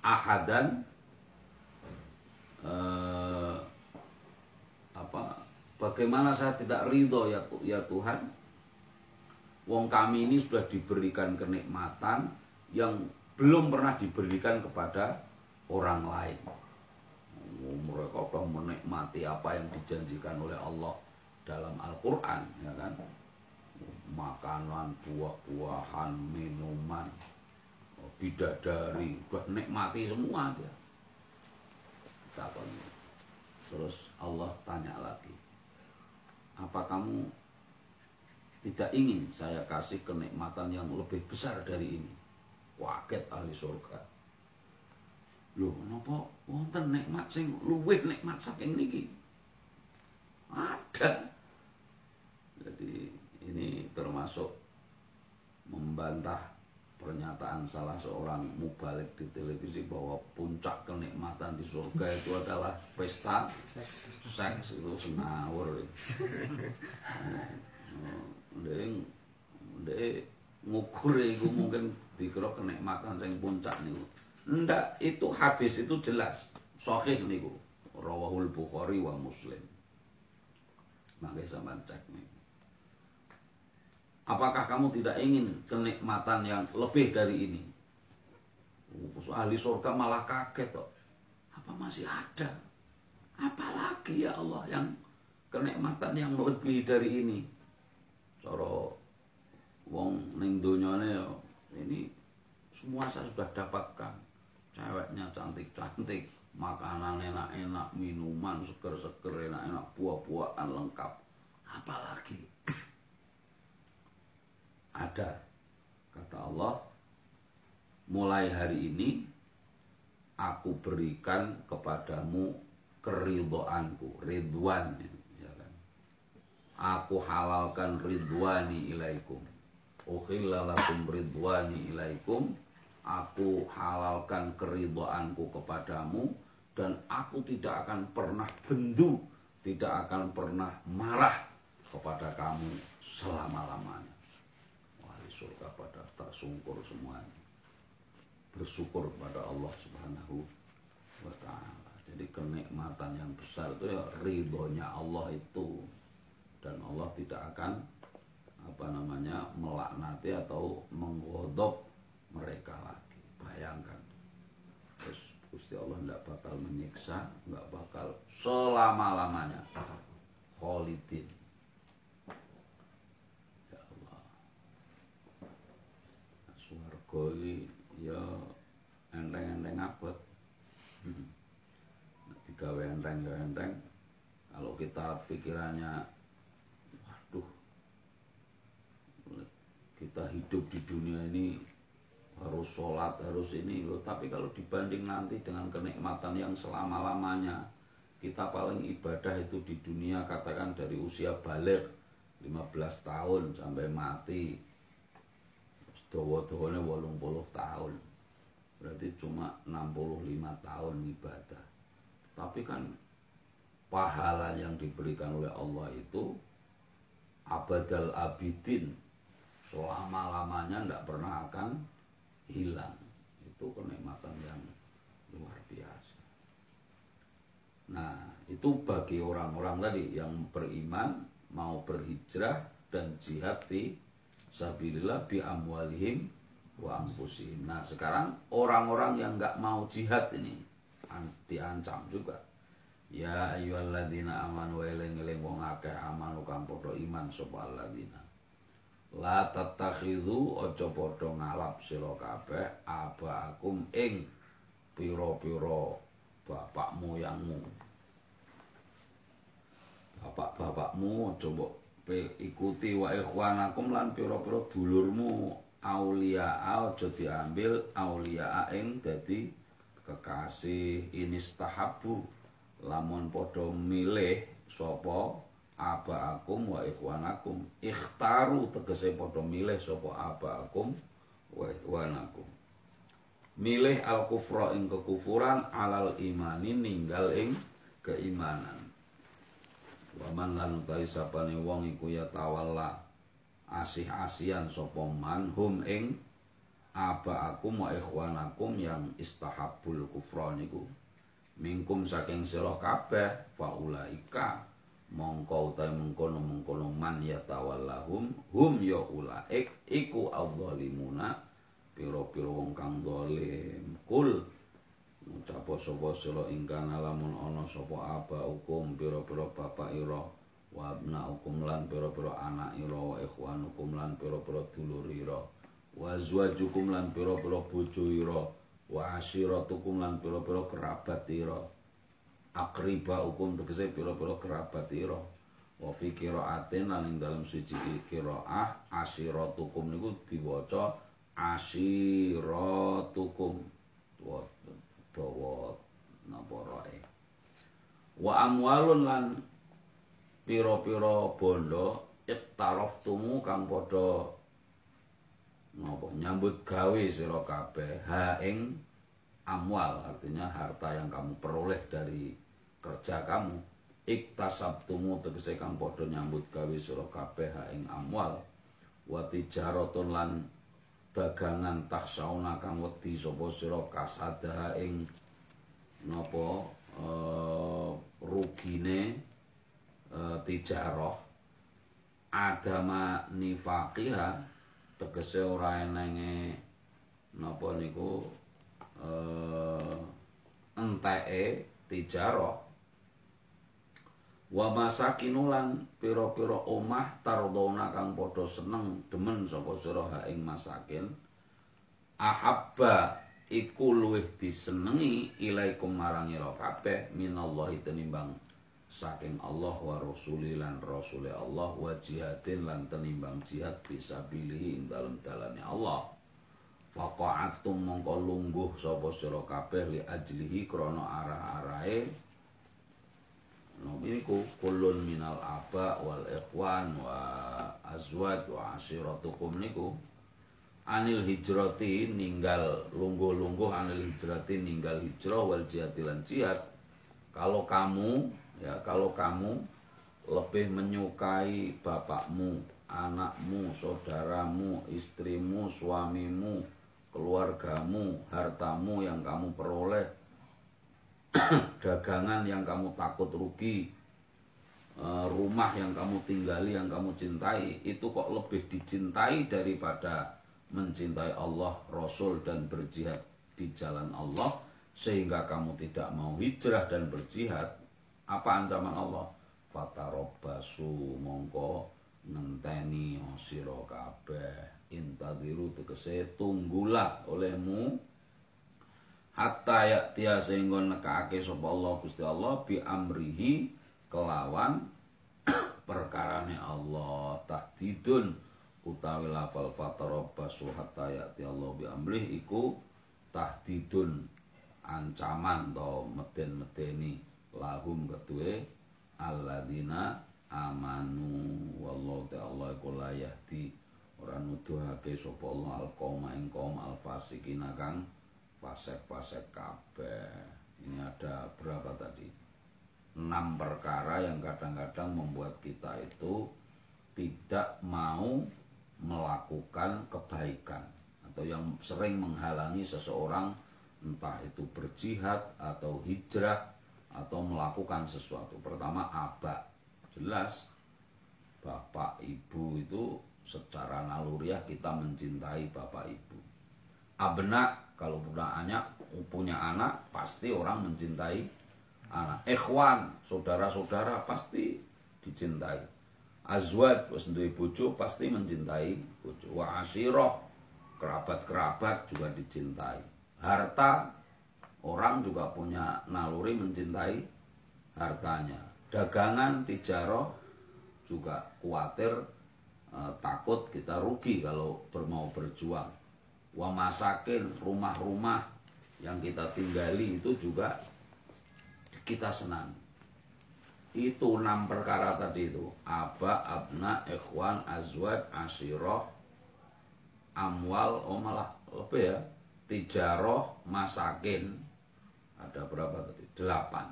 ahadan. Eh, apa? Bagaimana saya tidak ridho ya ya Tuhan wong kami ini sudah diberikan kenikmatan yang belum pernah diberikan kepada orang lain. Mereka sudah menikmati apa yang dijanjikan oleh Allah dalam Al-Quran ya kan? Makanan, buah-buahan, minuman, bidadari, udah nikmati semua dia. Terus Allah tanya lagi, apa kamu tidak ingin saya kasih kenikmatan yang lebih besar dari ini? Waket ahli surga. Loh, napa wonten nikmat sing luwih nikmat saking niki? Ada. Jadi ini termasuk membantah pernyataan salah seorang mubalik di televisi bahwa puncak kenikmatan di surga itu adalah pesta seks itu senawur Ndek ndek ngukur itu mungkin dikira kenikmatan sing puncak niku. Ndak, itu hadis itu jelas. Sahih niku. Rawahul Bukhari wa Muslim. Mangke sampean cek nih. Apakah kamu tidak ingin kenikmatan yang lebih dari ini? Oh, ahli surga malah kaget kok. Apa masih ada? Apalagi ya Allah yang kenikmatan yang lebih dari ini? Cara wong ning donyane ya, ini semua saya sudah dapatkan. Ceweknya cantik-cantik, makanan enak-enak, minuman seger-seger enak-enak, buah-buahan lengkap. Apalagi ada kata Allah mulai hari ini aku berikan kepadamu keridhoanku ridwan aku halalkan ridwani ilaikum. Ukhillalakum ridwani ilaikum. Aku halalkan keridhoanku kepadamu. Dan aku tidak akan pernah bendu tidak akan pernah marah kepada kamu selama-lamanya. Surga pada tersungkur semuanya. Bersyukur kepada Allah Subhanahu wa taala. Jadi kenikmatan yang besar itu ya ridhonya Allah itu dan Allah tidak akan apa namanya melaknati atau menggodok mereka lagi. Bayangkan. Terus Gusti Allah tidak bakal menyiksa, nggak bakal selama-lamanya. Kholidin swarga iki ya enteng-enteng abot. Digawe enteng ya enteng. Kalau kita pikirannya waduh kita hidup di dunia ini harus sholat, harus ini loh. Tapi kalau dibanding nanti dengan kenikmatan yang selama-lamanya, kita paling ibadah itu di dunia katakan dari usia balik 15 tahun sampai mati dawa-dawane 80 tahun. Berarti cuma 65 tahun ibadah. Tapi kan pahala yang diberikan oleh Allah itu abadal abidin selama-lamanya tidak pernah akan hilang. Itu kenikmatan yang luar biasa. Nah, itu bagi orang-orang tadi yang beriman mau berhijrah dan jihad di sabilillah bi amwalihim wa anfusihim. Nah, sekarang orang-orang yang nggak mau jihad ini diancam juga. Ya ayyuhalladzina amanu wa eling-eling wong akeh amanu kang iman sapa alladzina. La tattakhidhu aja padha ngalap sira kabeh abakum ing pira-pira bapak moyangmu. bapak-bapakmu coba ikuti wa ikhwanakum lan pira-pira dulurmu. Aulia aja diambil aulia ing dadi kekasih. Ini stahabu. Lamun padha milih sapa abakum wa ikhwanakum. Ikhtaru tegese padha milih sapa abakum wa ikhwanakum. Milih al kufra ing kekufuran alal imani ninggal ing keimanan. Waman lan utawi sapane wong iku ya tawalla asih-asian sapa man hum ing abaakum wa ikhwanakum yang istahabul kufra niku. Mingkum saking sira kabeh faulaika mongko utawi mengkono-mengkono man ya tawallahum hum ya ulaik iku adzalimuna pira-pira wong kang zalim. Kul ngucapo sapa sira ingkang lamun ana sapa aba hukum pira-pira bapak ira wa abna hukum lan pira-pira anak ira wa ikhwan hukum lan pira-pira dulur ira wa azwajukum lan pira-pira bojo ira wa ashiratukum lan pira-pira kerabat ira akriba hukum tegese pira-pira kerabat ira. Wa fi qiraatin lan ing dalem siji qiraah ashiratukum niku diwaca napa roe? Wa amwalun lan pira-pira bondo iktaraftumu kang padha napa nyambut gawe sira kabeh ha ing amwal artinya harta yang kamu peroleh dari kerja kamu. Iktasabtumu tegese kang padha nyambut gawe sira kabeh ing amwal. Wa tijaratun lan dagangan taksauna kang wedi sapa sira kasada ing napa uh, rugine uh, tijarah. Adama nifaqiha tegese ora enenge napa niku uh, enteke tijarah. Wa masakinu lan pira-pira omah tardona kang padha seneng demen sapa sira ha ing masakin. Ahabba iku luwih disenengi ilaikum marang ira kabeh minallahi tenimbang saking Allah wa rasuli lan rasule Allah wa jihadin lan tenimbang jihad bisa pilih ing dalem dalane Allah faqa'atum mongko lungguh sapa sira kabeh li ajlihi krana arah-arahe? Niku kulun minal aba wal ikhwan wa azwaj wa ashiratukum niku anil hijrati ninggal lungguh-lungguh anil hijrati ninggal hijrah wal jihati lan jihad. Kalau kamu ya kalau kamu lebih menyukai bapakmu, anakmu, saudaramu, istrimu, suamimu, keluargamu, hartamu yang kamu peroleh dagangan yang kamu takut rugi, eh, rumah yang kamu tinggali, yang kamu cintai, itu kok lebih dicintai daripada mencintai Allah, Rasul, dan berjihad di jalan Allah, sehingga kamu tidak mau hijrah dan berjihad. Apa ancaman Allah? Fatarobbasu mongko ngenteni sira kabeh intadiru tegese tunggulah olehmu. Hatta ya tia sehingga nekake sapa Allah Gusti Allah bi amrihi kelawan perkarane Allah. Tahdidun utawi lafal fatarabbasu hatta ya tia Allah bi amrihi iku tahdidun ancaman to meden-medeni lahum kedue alladzina amanu. Wallahu ta'ala iku yahdi ora nuduhake sapa Allah al qauma ing qaum al fasikina kang pasek-pasek kabeh. Ini ada berapa tadi? Enam perkara yang kadang-kadang membuat kita itu tidak mau melakukan kebaikan atau yang sering menghalangi seseorang entah itu berjihad atau hijrah atau melakukan sesuatu. Pertama abak jelas bapak ibu itu secara naluriah kita mencintai bapak ibu. Abna kalau punya anak, punya anak pasti orang mencintai anak. Ikhwan, saudara-saudara pasti dicintai. Azwat, duwe bojo pasti mencintai bojo. Wa asyirah, kerabat-kerabat juga dicintai. Harta, orang juga punya naluri mencintai hartanya. dagangan tijaroh juga khawatir eh, takut kita rugi kalau ber- mau berjuang. Wa masakin rumah-rumah yang kita tinggali itu juga kita senang. Itu enam perkara tadi itu. Aba abna ikhwan azwaj ashiroh amwal oh malah lebih ya? Tijaroh masakin. Ada berapa tadi? Delapan.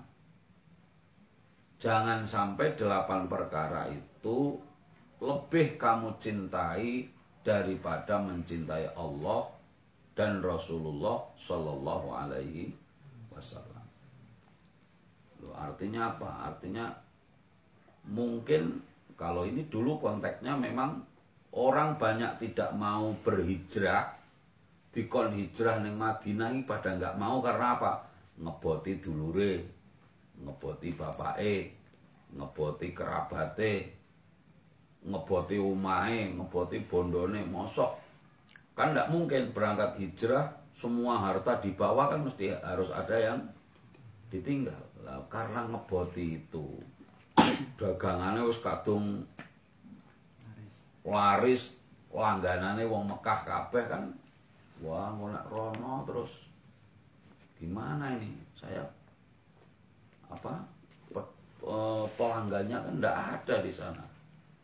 Jangan sampai delapan perkara itu lebih kamu cintai daripada mencintai Allah dan Rasulullah Shallallahu Alaihi Wasallam. Loh, artinya apa? Artinya mungkin kalau ini dulu konteksnya memang orang banyak tidak mau berhijrah dikon hijrah neng Madinah ini pada nggak mau karena apa? Ngeboti dulure, ngeboti bapake, ngeboti kerabate, ngeboti umahe, ngeboti bondone, mosok. Kan nggak mungkin berangkat hijrah semua harta dibawa kan mesti harus ada yang ditinggal. Lah karena ngeboti itu dagangannya wis kadung laris langganane wong Mekah kabeh kan wah ngono rono terus. Gimana ini? Saya apa eh, pelanggannya kan ndak ada di sana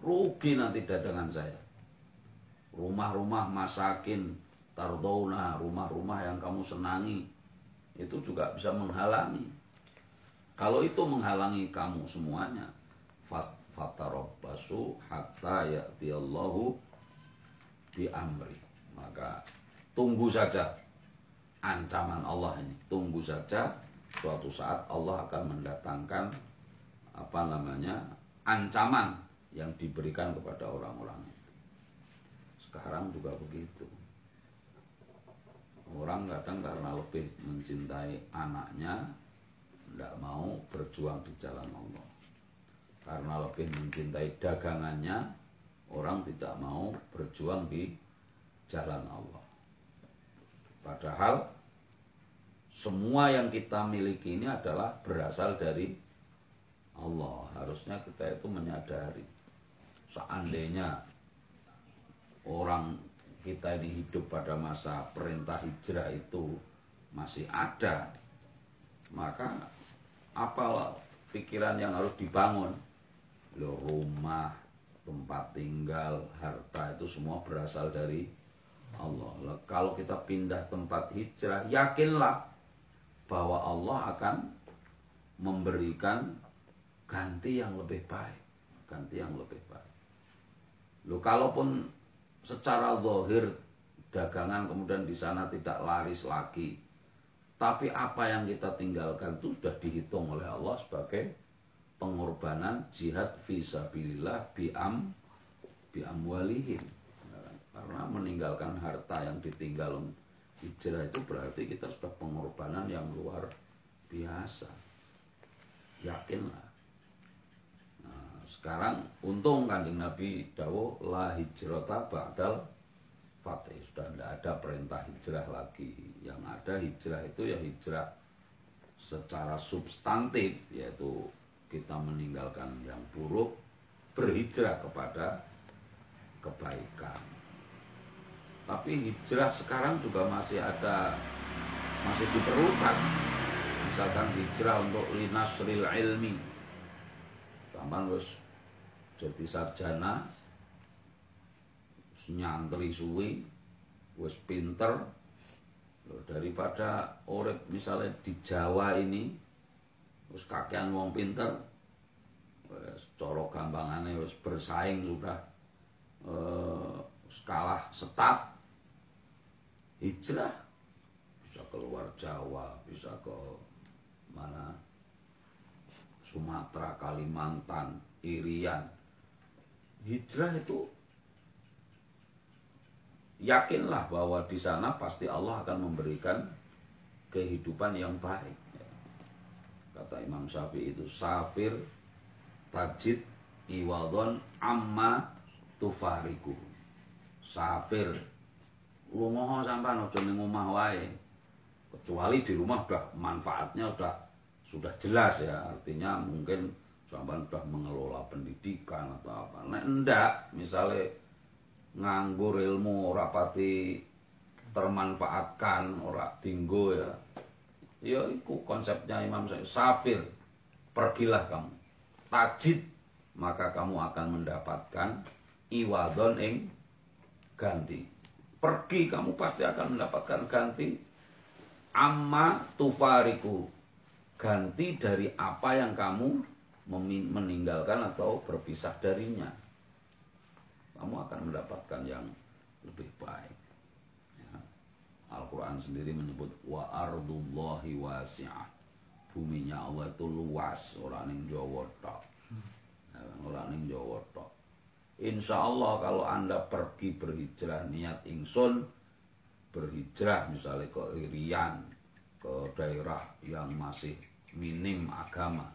rugi nanti dagangan saya. Rumah-rumah masakin tardona rumah-rumah yang kamu senangi itu juga bisa menghalangi. Kalau itu menghalangi kamu semuanya fas- fatarabbasu hatta ya'tiyallahu bi amri maka tunggu saja ancaman Allah ini. Tunggu saja suatu saat Allah akan mendatangkan apa namanya ancaman yang diberikan kepada orang-orang itu. Sekarang juga begitu. Orang kadang karena lebih mencintai anaknya tidak mau berjuang di jalan Allah. Karena lebih mencintai dagangannya orang tidak mau berjuang di jalan Allah. Padahal semua yang kita miliki ini adalah berasal dari Allah. Harusnya kita itu menyadari seandainya orang kita ini hidup pada masa perintah hijrah itu masih ada maka apa pikiran yang harus dibangun? Loh, rumah tempat tinggal harta itu semua berasal dari Allah. Lah, kalau kita pindah tempat hijrah yakinlah bahwa Allah akan memberikan ganti yang lebih baik. Ganti yang lebih baik Loh, kalaupun secara zahir dagangan kemudian di sana tidak laris lagi. Tapi apa yang kita tinggalkan itu sudah dihitung oleh Allah sebagai pengorbanan jihad fisabilillah biam biam walihim. Karena meninggalkan harta yang ditinggal hijrah itu berarti kita sudah pengorbanan yang luar biasa. Yakinlah. Sekarang untung kanjeng Nabi Dawo la hijrata ba'dal fatih sudah tidak ada perintah hijrah lagi. Yang ada hijrah itu ya hijrah secara substantif yaitu kita meninggalkan yang buruk berhijrah kepada kebaikan. Tapi hijrah sekarang juga masih ada masih diperlukan. Misalkan hijrah untuk linasril ilmi. Sampai wis jadi sarjana nyantri suwi wis pinter. Loh, daripada urip misalnya di Jawa ini wis kakean wong pinter wis cara gampangane wis bersaing sudah eh, kalah setat hijrah. Bisa keluar Jawa bisa ke mana? Sumatera, Kalimantan, Irian. Hijrah itu yakinlah bahwa di sana pasti Allah akan memberikan kehidupan yang baik. Kata Imam Syafi'i itu safir tajid iwadon amma tufariku. Safir lunga sampean aja ning omah wae. Kecuali di rumah udah manfaatnya udah sudah jelas ya artinya mungkin sampean sudah mengelola pendidikan atau apa. Nek enggak, misalnya nganggur ilmu ora pati termanfaatkan ora tinggo ya. Ya itu konsepnya Imam Safir. Pergilah kamu. Tajid maka kamu akan mendapatkan iwadon ing ganti. Pergi kamu pasti akan mendapatkan ganti amma tufariku. Ganti dari apa yang kamu meninggalkan atau berpisah darinya. Kamu akan mendapatkan yang lebih baik. Ya. Al-Quran sendiri menyebut wa ardullahi wasi'ah. Buminya Allah itu luas, orang yang Jawa tok. Ya, orang yang Jawa tok. Insya Allah kalau anda pergi berhijrah niat ingsun berhijrah misalnya ke Irian ke daerah yang masih minim agama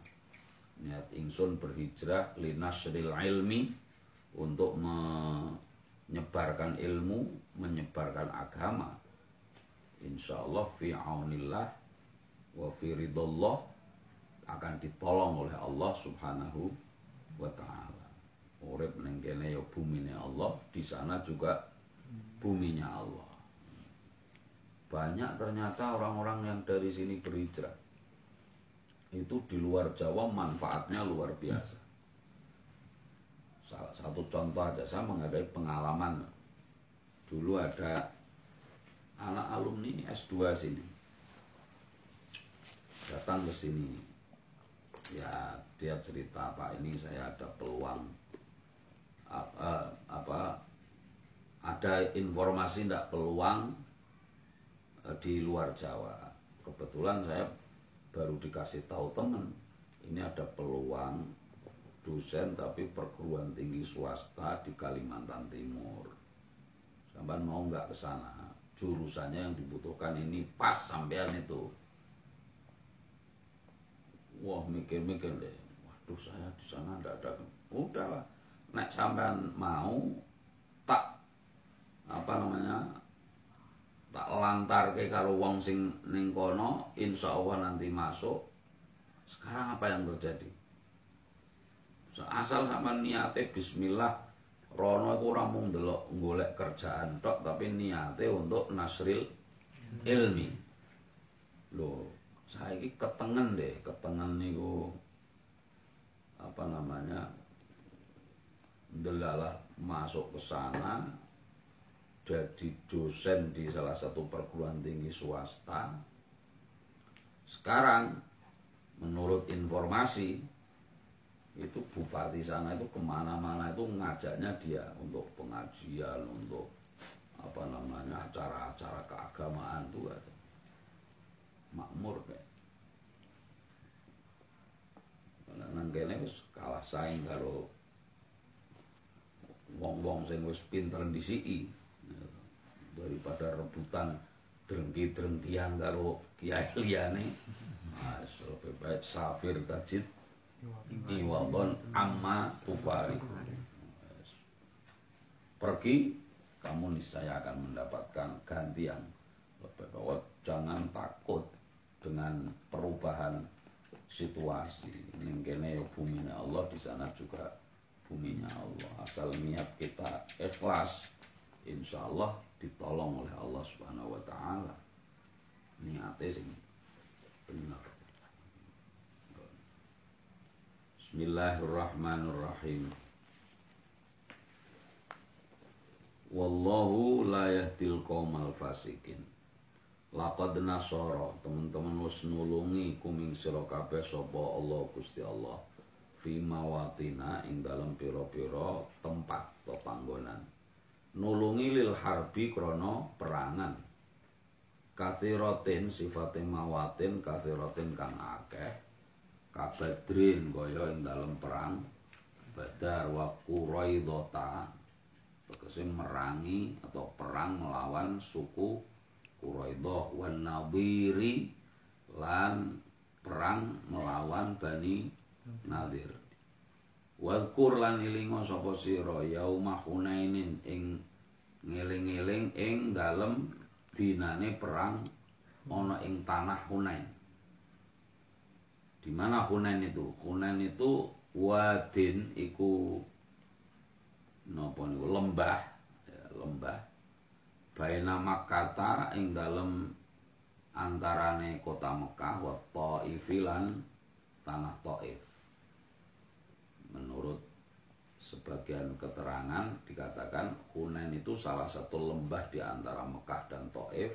niat ingsun berhijrah linasril ilmi untuk menyebarkan ilmu menyebarkan agama insya Allah fi aunillah wa fi ridallah akan ditolong oleh Allah subhanahu wa ta'ala urip ning ya bumine Allah, di sana juga buminya Allah. Banyak ternyata orang-orang yang dari sini berhijrah. Itu di luar Jawa manfaatnya luar biasa. Salah satu contoh aja saya menghadapi pengalaman. Dulu ada anak alumni S2 sini. Datang ke sini. Ya, dia cerita, Pak, ini saya ada peluang apa, apa ada informasi tidak peluang eh, di luar Jawa. Kebetulan saya baru dikasih tahu teman ini ada peluang dosen tapi perguruan tinggi swasta di Kalimantan Timur. Sampai mau nggak ke sana? Jurusannya yang dibutuhkan ini pas sampean itu. Wah mikir-mikir deh. Waduh saya di sana tidak ada. Udahlah nek sampean mau tak apa namanya tak lantar ke kalau wong sing ning kono insya Allah nanti masuk. Sekarang apa yang terjadi? Asal sama niate Bismillah Rono itu orang mau delok golek kerjaan tok tapi niate untuk nasril ilmi. Lo saya ini ketengen deh ketengen niku apa namanya delalah masuk ke sana jadi dosen di salah satu perguruan tinggi swasta. Sekarang menurut informasi itu bupati sana itu ke mana-mana itu ngajaknya dia untuk pengajian untuk apa namanya acara-acara keagamaan tuh ada. Makmur kayak karena kene kalah saing kalau wong-wong sing wis pinter disiki daripada rebutan drengki-drengkian karo kiai liyane. Mas lebih baik safir tajid iwadon amma tufari pergi kamu niscaya akan mendapatkan ganti yang lebih baik jangan takut dengan perubahan situasi. Ini kene bumi Allah di sana juga buminya Allah. Asal niat kita ikhlas insya Allah ditolong oleh Allah subhanahu wa ta'ala. Niatnya sing benar. Bismillahirrahmanirrahim. Wallahu la yahdil qaumal fasikin. Laqad nasara teman-teman wis nulungi kuming sira kabeh sapa Allah Gusti Allah fi mawatina ing dalam pira-pira tempat atau panggonan nulungi lil harbi krono perangan. Kathiratin sifatin mawatin kathiratin kang akeh. Kabadrin kaya ing dalam perang. Badar wa quraidota tegese merangi atau perang melawan suku Quraidah. Wan Nadiri lan perang melawan Bani nadir. Wadkur lan ilingo sapa sira? Yauma Hunainin ing ngeling-eling ing dalem dinane perang ana ing tanah Hunain. Di mana Hunain itu? Hunain itu wadin iku napa niku lembah ya, lembah baina Makkah ing dalem antarane kota Mekah wa Thaifilan tanah Taif menurut sebagian keterangan dikatakan Hunain itu salah satu lembah di antara Mekah dan Taif.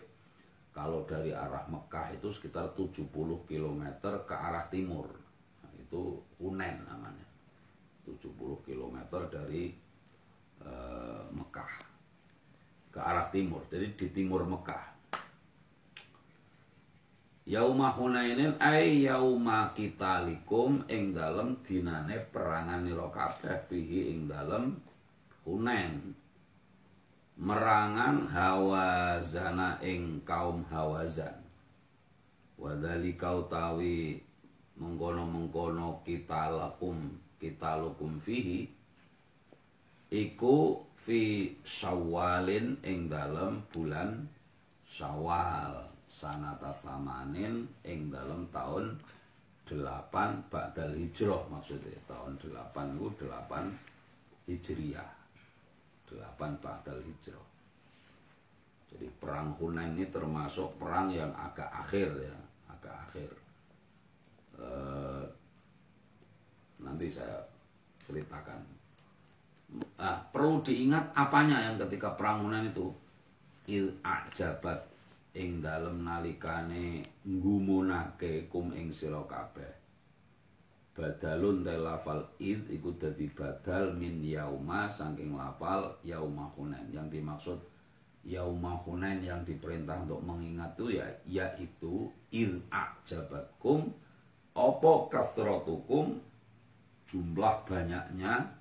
Kalau dari arah Mekah itu sekitar 70 km ke arah timur. Nah, itu Hunain namanya. 70 km dari e, Mekah. Ke arah timur. Jadi di timur Mekah Yauma Hunainin ay yauma kitalikum ing dalem dinane perangan nira kabeh bihi ing dalem Hunain. Merangan Hawazana ing kaum Hawazan. Wadhalika utawi mengkono-mengkono kita lakum kita lukum fihi iku fi syawalin ing dalem bulan syawal sanata samanin ing dalam tahun 8 Ba'dal Hijrah maksudnya. Tahun 8 itu 8 Hijriah 8 Ba'dal Hijrah. Jadi perang Hunain ini termasuk perang yang agak akhir ya agak akhir. E, nanti saya ceritakan. Nah, perlu diingat apanya yang ketika perang Hunain itu? Il ajabat ing dalem nalikane nggumunake kum ing sira kabeh. Badalun te lafal id iku dadi badal min yauma saking lafal yauma hunain. Yang dimaksud yauma hunain yang diperintah untuk mengingat itu ya yaitu id ajabatkum opo kasratukum jumlah banyaknya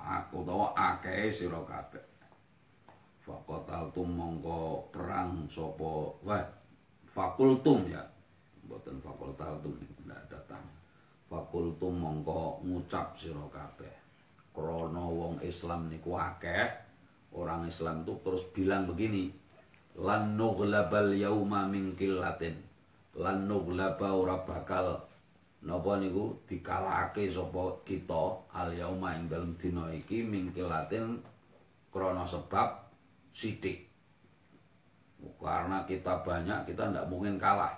aku tahu akeh sira kabeh Fakotaltum mongko perang sopo wah fakultum ya. Buatan fakultaltum tidak datang. Fakultum mongko ngucap sira kabeh. Krana wong Islam niku akeh orang Islam tuh terus bilang begini lan nughlabal yauma min qillatin. Lan nughlaba ora bakal napa niku dikalahake sapa kita al yauma ing dalem dina iki min qillatin krana sebab sidik. Karena kita banyak, kita tidak mungkin kalah.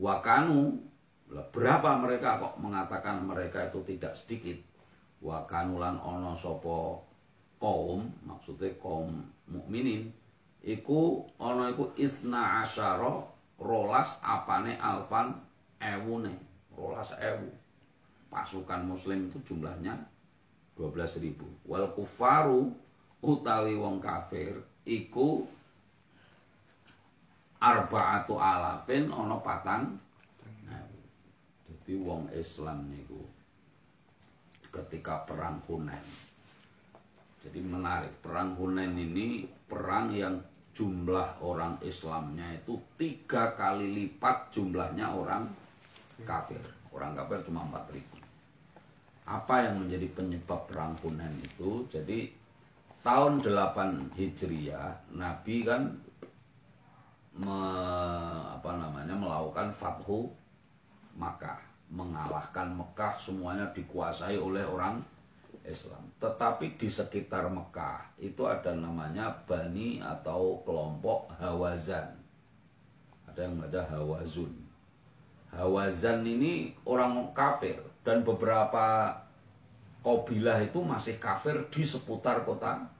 Wakanu, berapa mereka kok mengatakan mereka itu tidak sedikit. Wakanu lan ono sopo kaum, maksudnya kaum mukminin, iku ono iku isna asyara rolas apane alfan ewune, rolas ewu. Pasukan muslim itu jumlahnya 12 ribu. Wal kufaru utawi wong kafir iku arbaatu alafin ana patang jadi wong Islam niku ketika perang Hunain. Jadi menarik perang Hunain ini perang yang jumlah orang Islamnya itu tiga kali lipat jumlahnya orang kafir. Orang kafir cuma empat ribu. Apa yang menjadi penyebab perang Hunain itu? Jadi tahun 8 Hijriah Nabi kan me, apa namanya melakukan fathu Makkah, mengalahkan Mekah semuanya dikuasai oleh orang Islam. Tetapi di sekitar Mekah itu ada namanya Bani atau kelompok Hawazan. Ada yang ada Hawazun. Hawazan ini orang kafir dan beberapa Kobilah itu masih kafir di seputar kota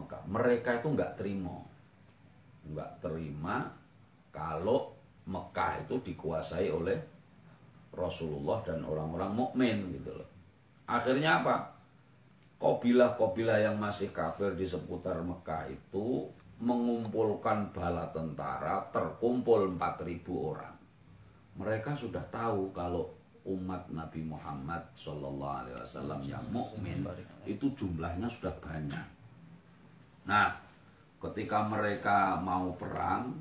Mekah. Mereka itu nggak terima, nggak terima kalau Mekah itu dikuasai oleh Rasulullah dan orang-orang mukmin gitu loh. Akhirnya apa? Kobilah-kobilah yang masih kafir di seputar Mekah itu mengumpulkan bala tentara terkumpul 4000 orang. Mereka sudah tahu kalau umat Nabi Muhammad Shallallahu Alaihi Wasallam yang mukmin itu jumlahnya sudah banyak. Nah, ketika mereka mau perang,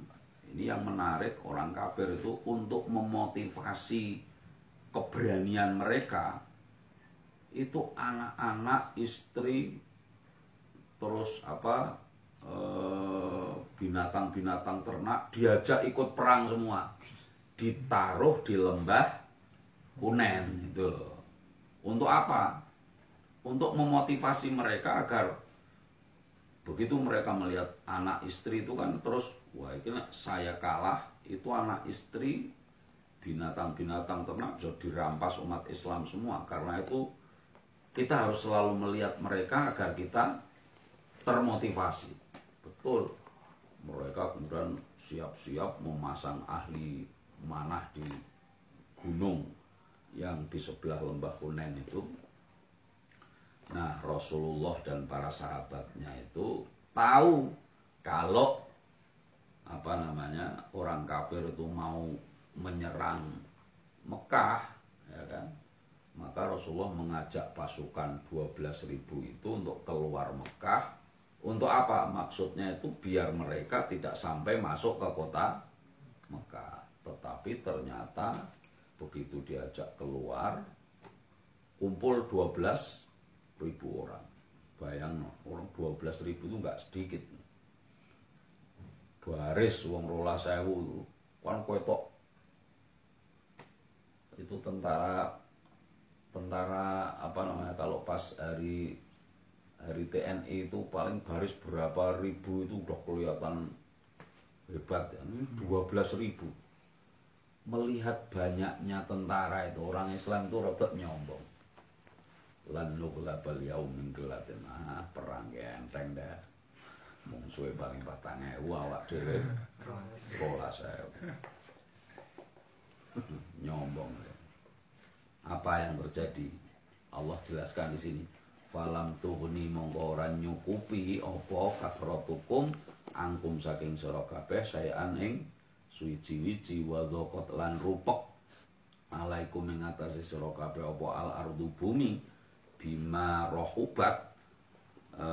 ini yang menarik orang kafir itu untuk memotivasi keberanian mereka itu anak-anak, istri, terus apa eh, binatang-binatang ternak diajak ikut perang semua, ditaruh di lembah kunen itu loh Untuk apa? Untuk memotivasi mereka agar begitu mereka melihat anak istri itu kan terus wah ini saya kalah. Itu anak istri binatang-binatang ternak bisa dirampas umat Islam semua. Karena itu kita harus selalu melihat mereka agar kita termotivasi. Betul. Mereka kemudian siap-siap memasang ahli manah di gunung yang di sebelah lembah Hunain itu. Nah, Rasulullah dan para sahabatnya itu tahu kalau apa namanya orang kafir itu mau menyerang Mekah, ya kan? Maka Rasulullah mengajak pasukan 12.000 itu untuk keluar Mekah. Untuk apa? Maksudnya itu biar mereka tidak sampai masuk ke kota Mekah. Tetapi ternyata begitu diajak keluar kumpul 12 ribu orang. Bayang orang 12 ribu itu nggak sedikit. Baris uang rola sewu itu. Kan koetok itu tentara tentara apa namanya kalau pas hari hari TNI itu paling baris berapa ribu itu udah kelihatan hebat ya. Ini 12 ribu. Melihat banyaknya tentara itu orang Islam itu rotok nyombong lan nuglabal yaumin gelatin ah perang enteng dah mungsuhe paling patang ewu awak dhewe. Sekolah saya. Nyombong apa yang terjadi? Allah jelaskan di sini. Falam tuhni mongko ora nyukupi apa kasratukum angkum saking sira kabeh sayan ing suwiji-wiji wa lan rupek. Alaikum ing atase sira kabeh apa al ardu bumi bima rohubat e,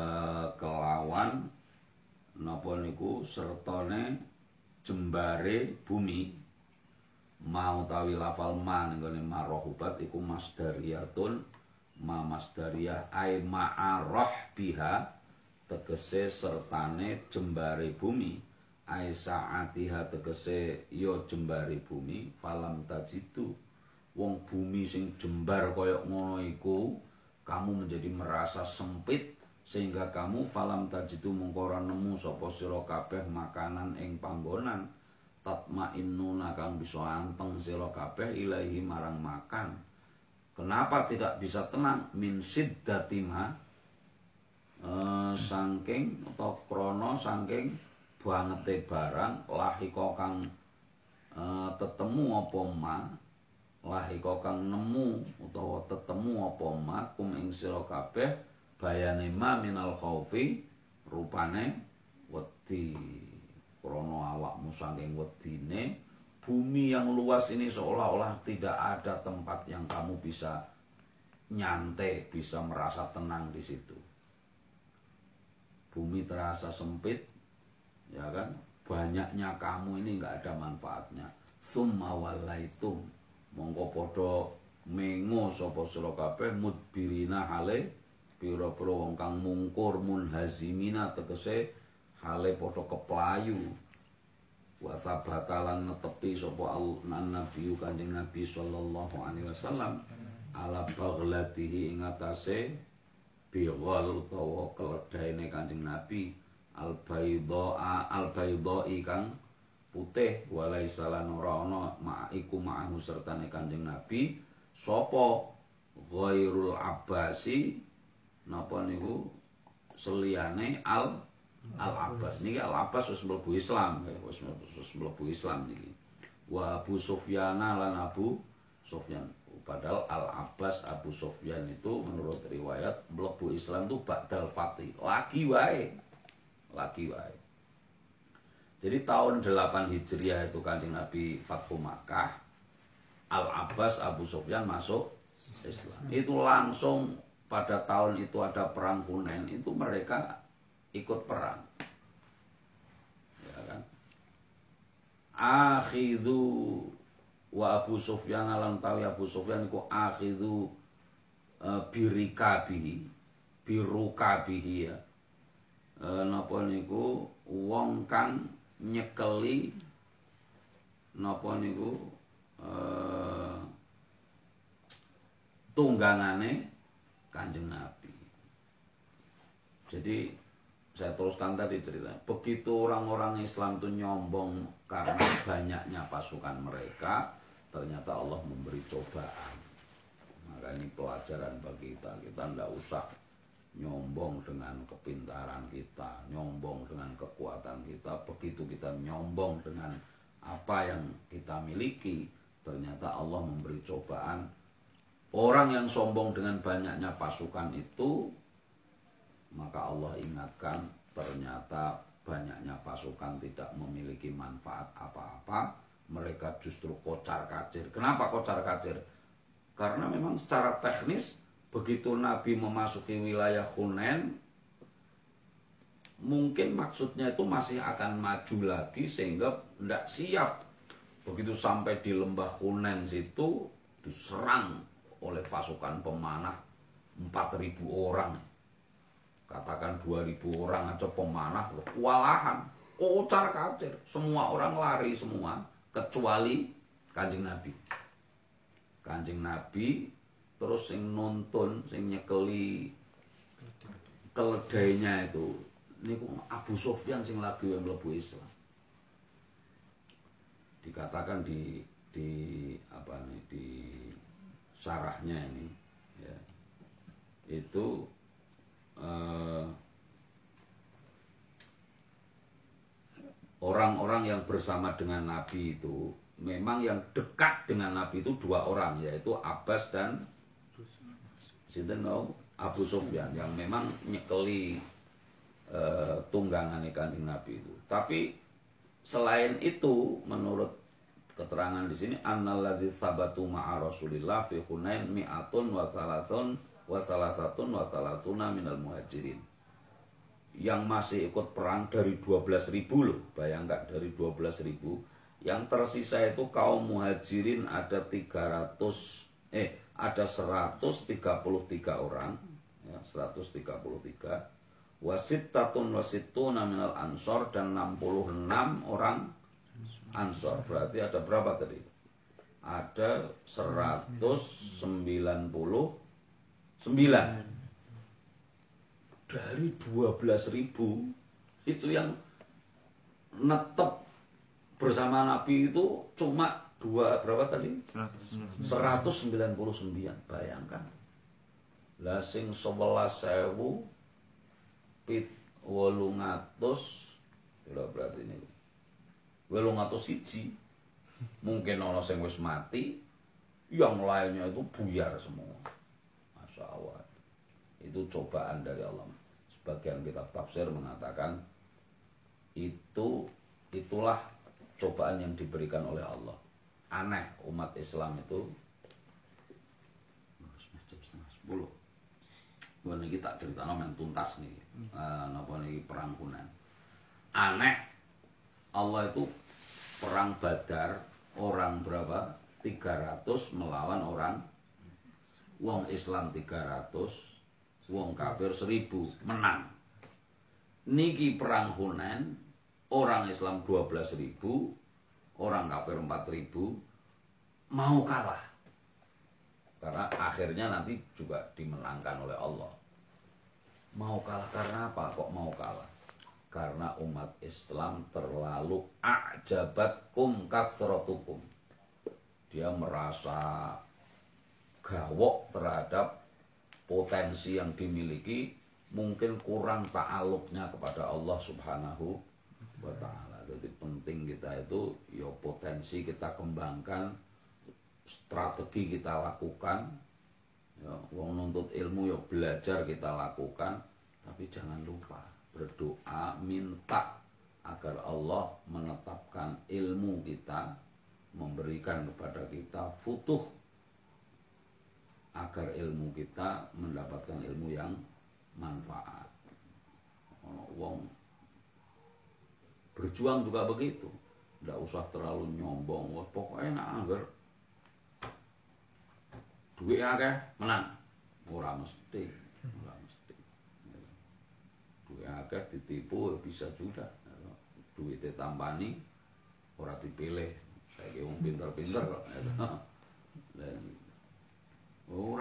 kelawan napa niku sertane jembare bumi. Mau tawi lafal ma ning gone marohubat iku masdariyatun ma masdariyah ai ma'arah biha tegese sertane jembare bumi. Aisaatiha tegese yo jembari bumi. Falam tajitu wong bumi sing jembar koyok ngono iku kamu menjadi merasa sempit sehingga kamu falam tajitu mengkora nemu sapa sira kabeh makanan ing panggonan tatma innuna kang bisa anteng sira kabeh ilahi marang makan. Kenapa tidak bisa tenang? Min siddatima eh, sangking atau krono sangking bangete barang lahika kang e, tetemu apa lahika kang nemu utawa tetemu apa ma kum ing sira kabeh bayane ma minal khaufi rupane wedi. Krana awakmu saking wedine bumi yang luas ini seolah-olah tidak ada tempat yang kamu bisa nyantai, bisa merasa tenang di situ. Bumi terasa sempit, ya kan? Banyaknya kamu ini nggak ada manfaatnya. Summa walaitum mongko podo mengo sapa sira kabeh mudbirina hale pira-pira wong kang mungkur munhazimina tegese hale padha keplayu. Wa sabatalan netepi sapa nabi kanjeng nabi sallallahu alaihi wasallam. Ala baghlatihi ing atase bighal utawa keledhaine kanjeng nabi. Al baydha al baydha kang putih walaisa lan ora ana ma'iku ma'ahu sertane Kanjeng Nabi. Sapa ghairul abbasi. Napa niku? Seliyane al al abbas niki al abbas wis mlebu Islam wis wis mlebu Islam niki. Wa Abu Sufyan lan Abu Sufyan. Padahal al abbas Abu Sufyan itu menurut riwayat mlebu Islam itu ba'dal fatih. Lagi wae. Lagi wae. Jadi tahun 8 Hijriah itu kanjeng Nabi Fathu Makkah, Al Abbas Abu Sufyan masuk Islam. Itu langsung pada tahun itu ada perang Hunain itu mereka ikut perang. Ya kan? Akhidhu wa Abu Sufyan alam tawi Abu Sufyan iku akhidhu uh, birikabihi birukabihi ya e, napa niku wong kang nyekeli napa niku e, tunggangane kanjeng Nabi. Jadi saya teruskan tadi cerita. Begitu orang-orang Islam itu nyombong karena banyaknya pasukan mereka, ternyata Allah memberi cobaan. Maka ini pelajaran bagi kita. Kita tidak usah nyombong dengan kepintaran kita, nyombong dengan kekuatan kita. Begitu kita nyombong dengan apa yang kita miliki, ternyata Allah memberi cobaan. Orang yang sombong dengan banyaknya pasukan itu maka Allah ingatkan ternyata banyaknya pasukan tidak memiliki manfaat apa-apa mereka justru kocar kacir kenapa kocar kacir karena memang secara teknis begitu Nabi memasuki wilayah Hunain mungkin maksudnya itu masih akan maju lagi sehingga tidak siap. Begitu sampai di lembah Hunain situ diserang oleh pasukan pemanah 4000 orang. Katakan 2000 orang aja pemanah kewalahan. Kocar kacir semua orang lari semua kecuali kanjeng nabi. Kanjeng nabi terus sing nonton sing nyekeli keledainya itu ini Abu Sofyan sing lagi yang mlebu Islam. Dikatakan di di apa nih di sarahnya ini ya. Itu Eh, orang-orang yang bersama dengan Nabi itu memang yang dekat dengan Nabi itu dua orang yaitu Abbas dan Sinten Abu Sufyan yang memang nyekeli uh, tunggangan ikan Nabi itu. Tapi selain itu menurut keterangan di sini annalladzi sabatu ma'a Rasulillah fi Hunain mi'atun wa thalathun wa salasatun wa minal muhajirin. Yang masih ikut perang dari 12 ribu loh bayangkan dari 12 ribu. Yang tersisa itu kaum muhajirin ada 300 eh ada 133 orang ya 133 tatun wasituna minal ansor dan 66 orang ansor. Berarti ada berapa tadi? Ada 190 sembilan. Dari dua belas ribu itu yang netep bersama Nabi itu cuma dua berapa tadi? 199 bayangkan lah sing sebelas sewu pit wolungatus berarti ini wolungatus siji mungkin ono sing wis mati yang lainnya itu buyar semua syahwat. Itu cobaan dari Allah. Sebagian kitab tafsir mengatakan itu itulah cobaan yang diberikan oleh Allah. Aneh umat Islam itu jam setengah sepuluh. Gue nih tak cerita yang tuntas nih, uh, napa nih perang Hunan. Aneh Allah itu perang Badar orang berapa? 300 melawan orang wong Islam 300 wong kafir 1000 menang niki perang Hunain orang Islam 12.000 orang kafir 4.000 mau kalah. Karena akhirnya nanti juga dimenangkan oleh Allah. Mau kalah karena apa? Kok mau kalah? Karena umat Islam terlalu ajabat kum kasrotukum. Dia merasa gawok terhadap potensi yang dimiliki mungkin kurang ta'aluknya kepada Allah Subhanahu wa taala. Jadi penting kita itu ya potensi kita kembangkan, strategi kita lakukan. Ya, wong nuntut ilmu ya belajar kita lakukan, tapi jangan lupa berdoa minta agar Allah menetapkan ilmu kita, memberikan kepada kita futuh agar ilmu kita mendapatkan ilmu yang manfaat. Wong berjuang juga begitu. Tidak usah terlalu nyombong. Wah, pokoknya nak anggar duit akeh menang. Ora mesti, ora mesti. Duit akeh ditipu bisa juga. Duitnya tampani ora dipilih. Saya wong pinter-pinter kok.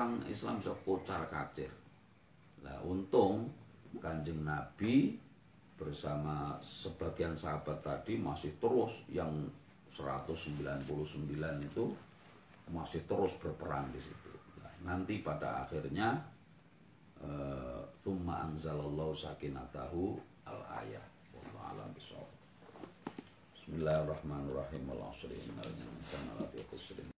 orang Islam bisa kocar kacir nah untung kanjeng Nabi bersama sebagian sahabat tadi masih terus yang 199 itu masih terus berperang di situ. Nah, nanti pada akhirnya thumma anzalallahu sakinatahu al ayah. Bishawab. Bismillahirrahmanirrahim. Wal 'asri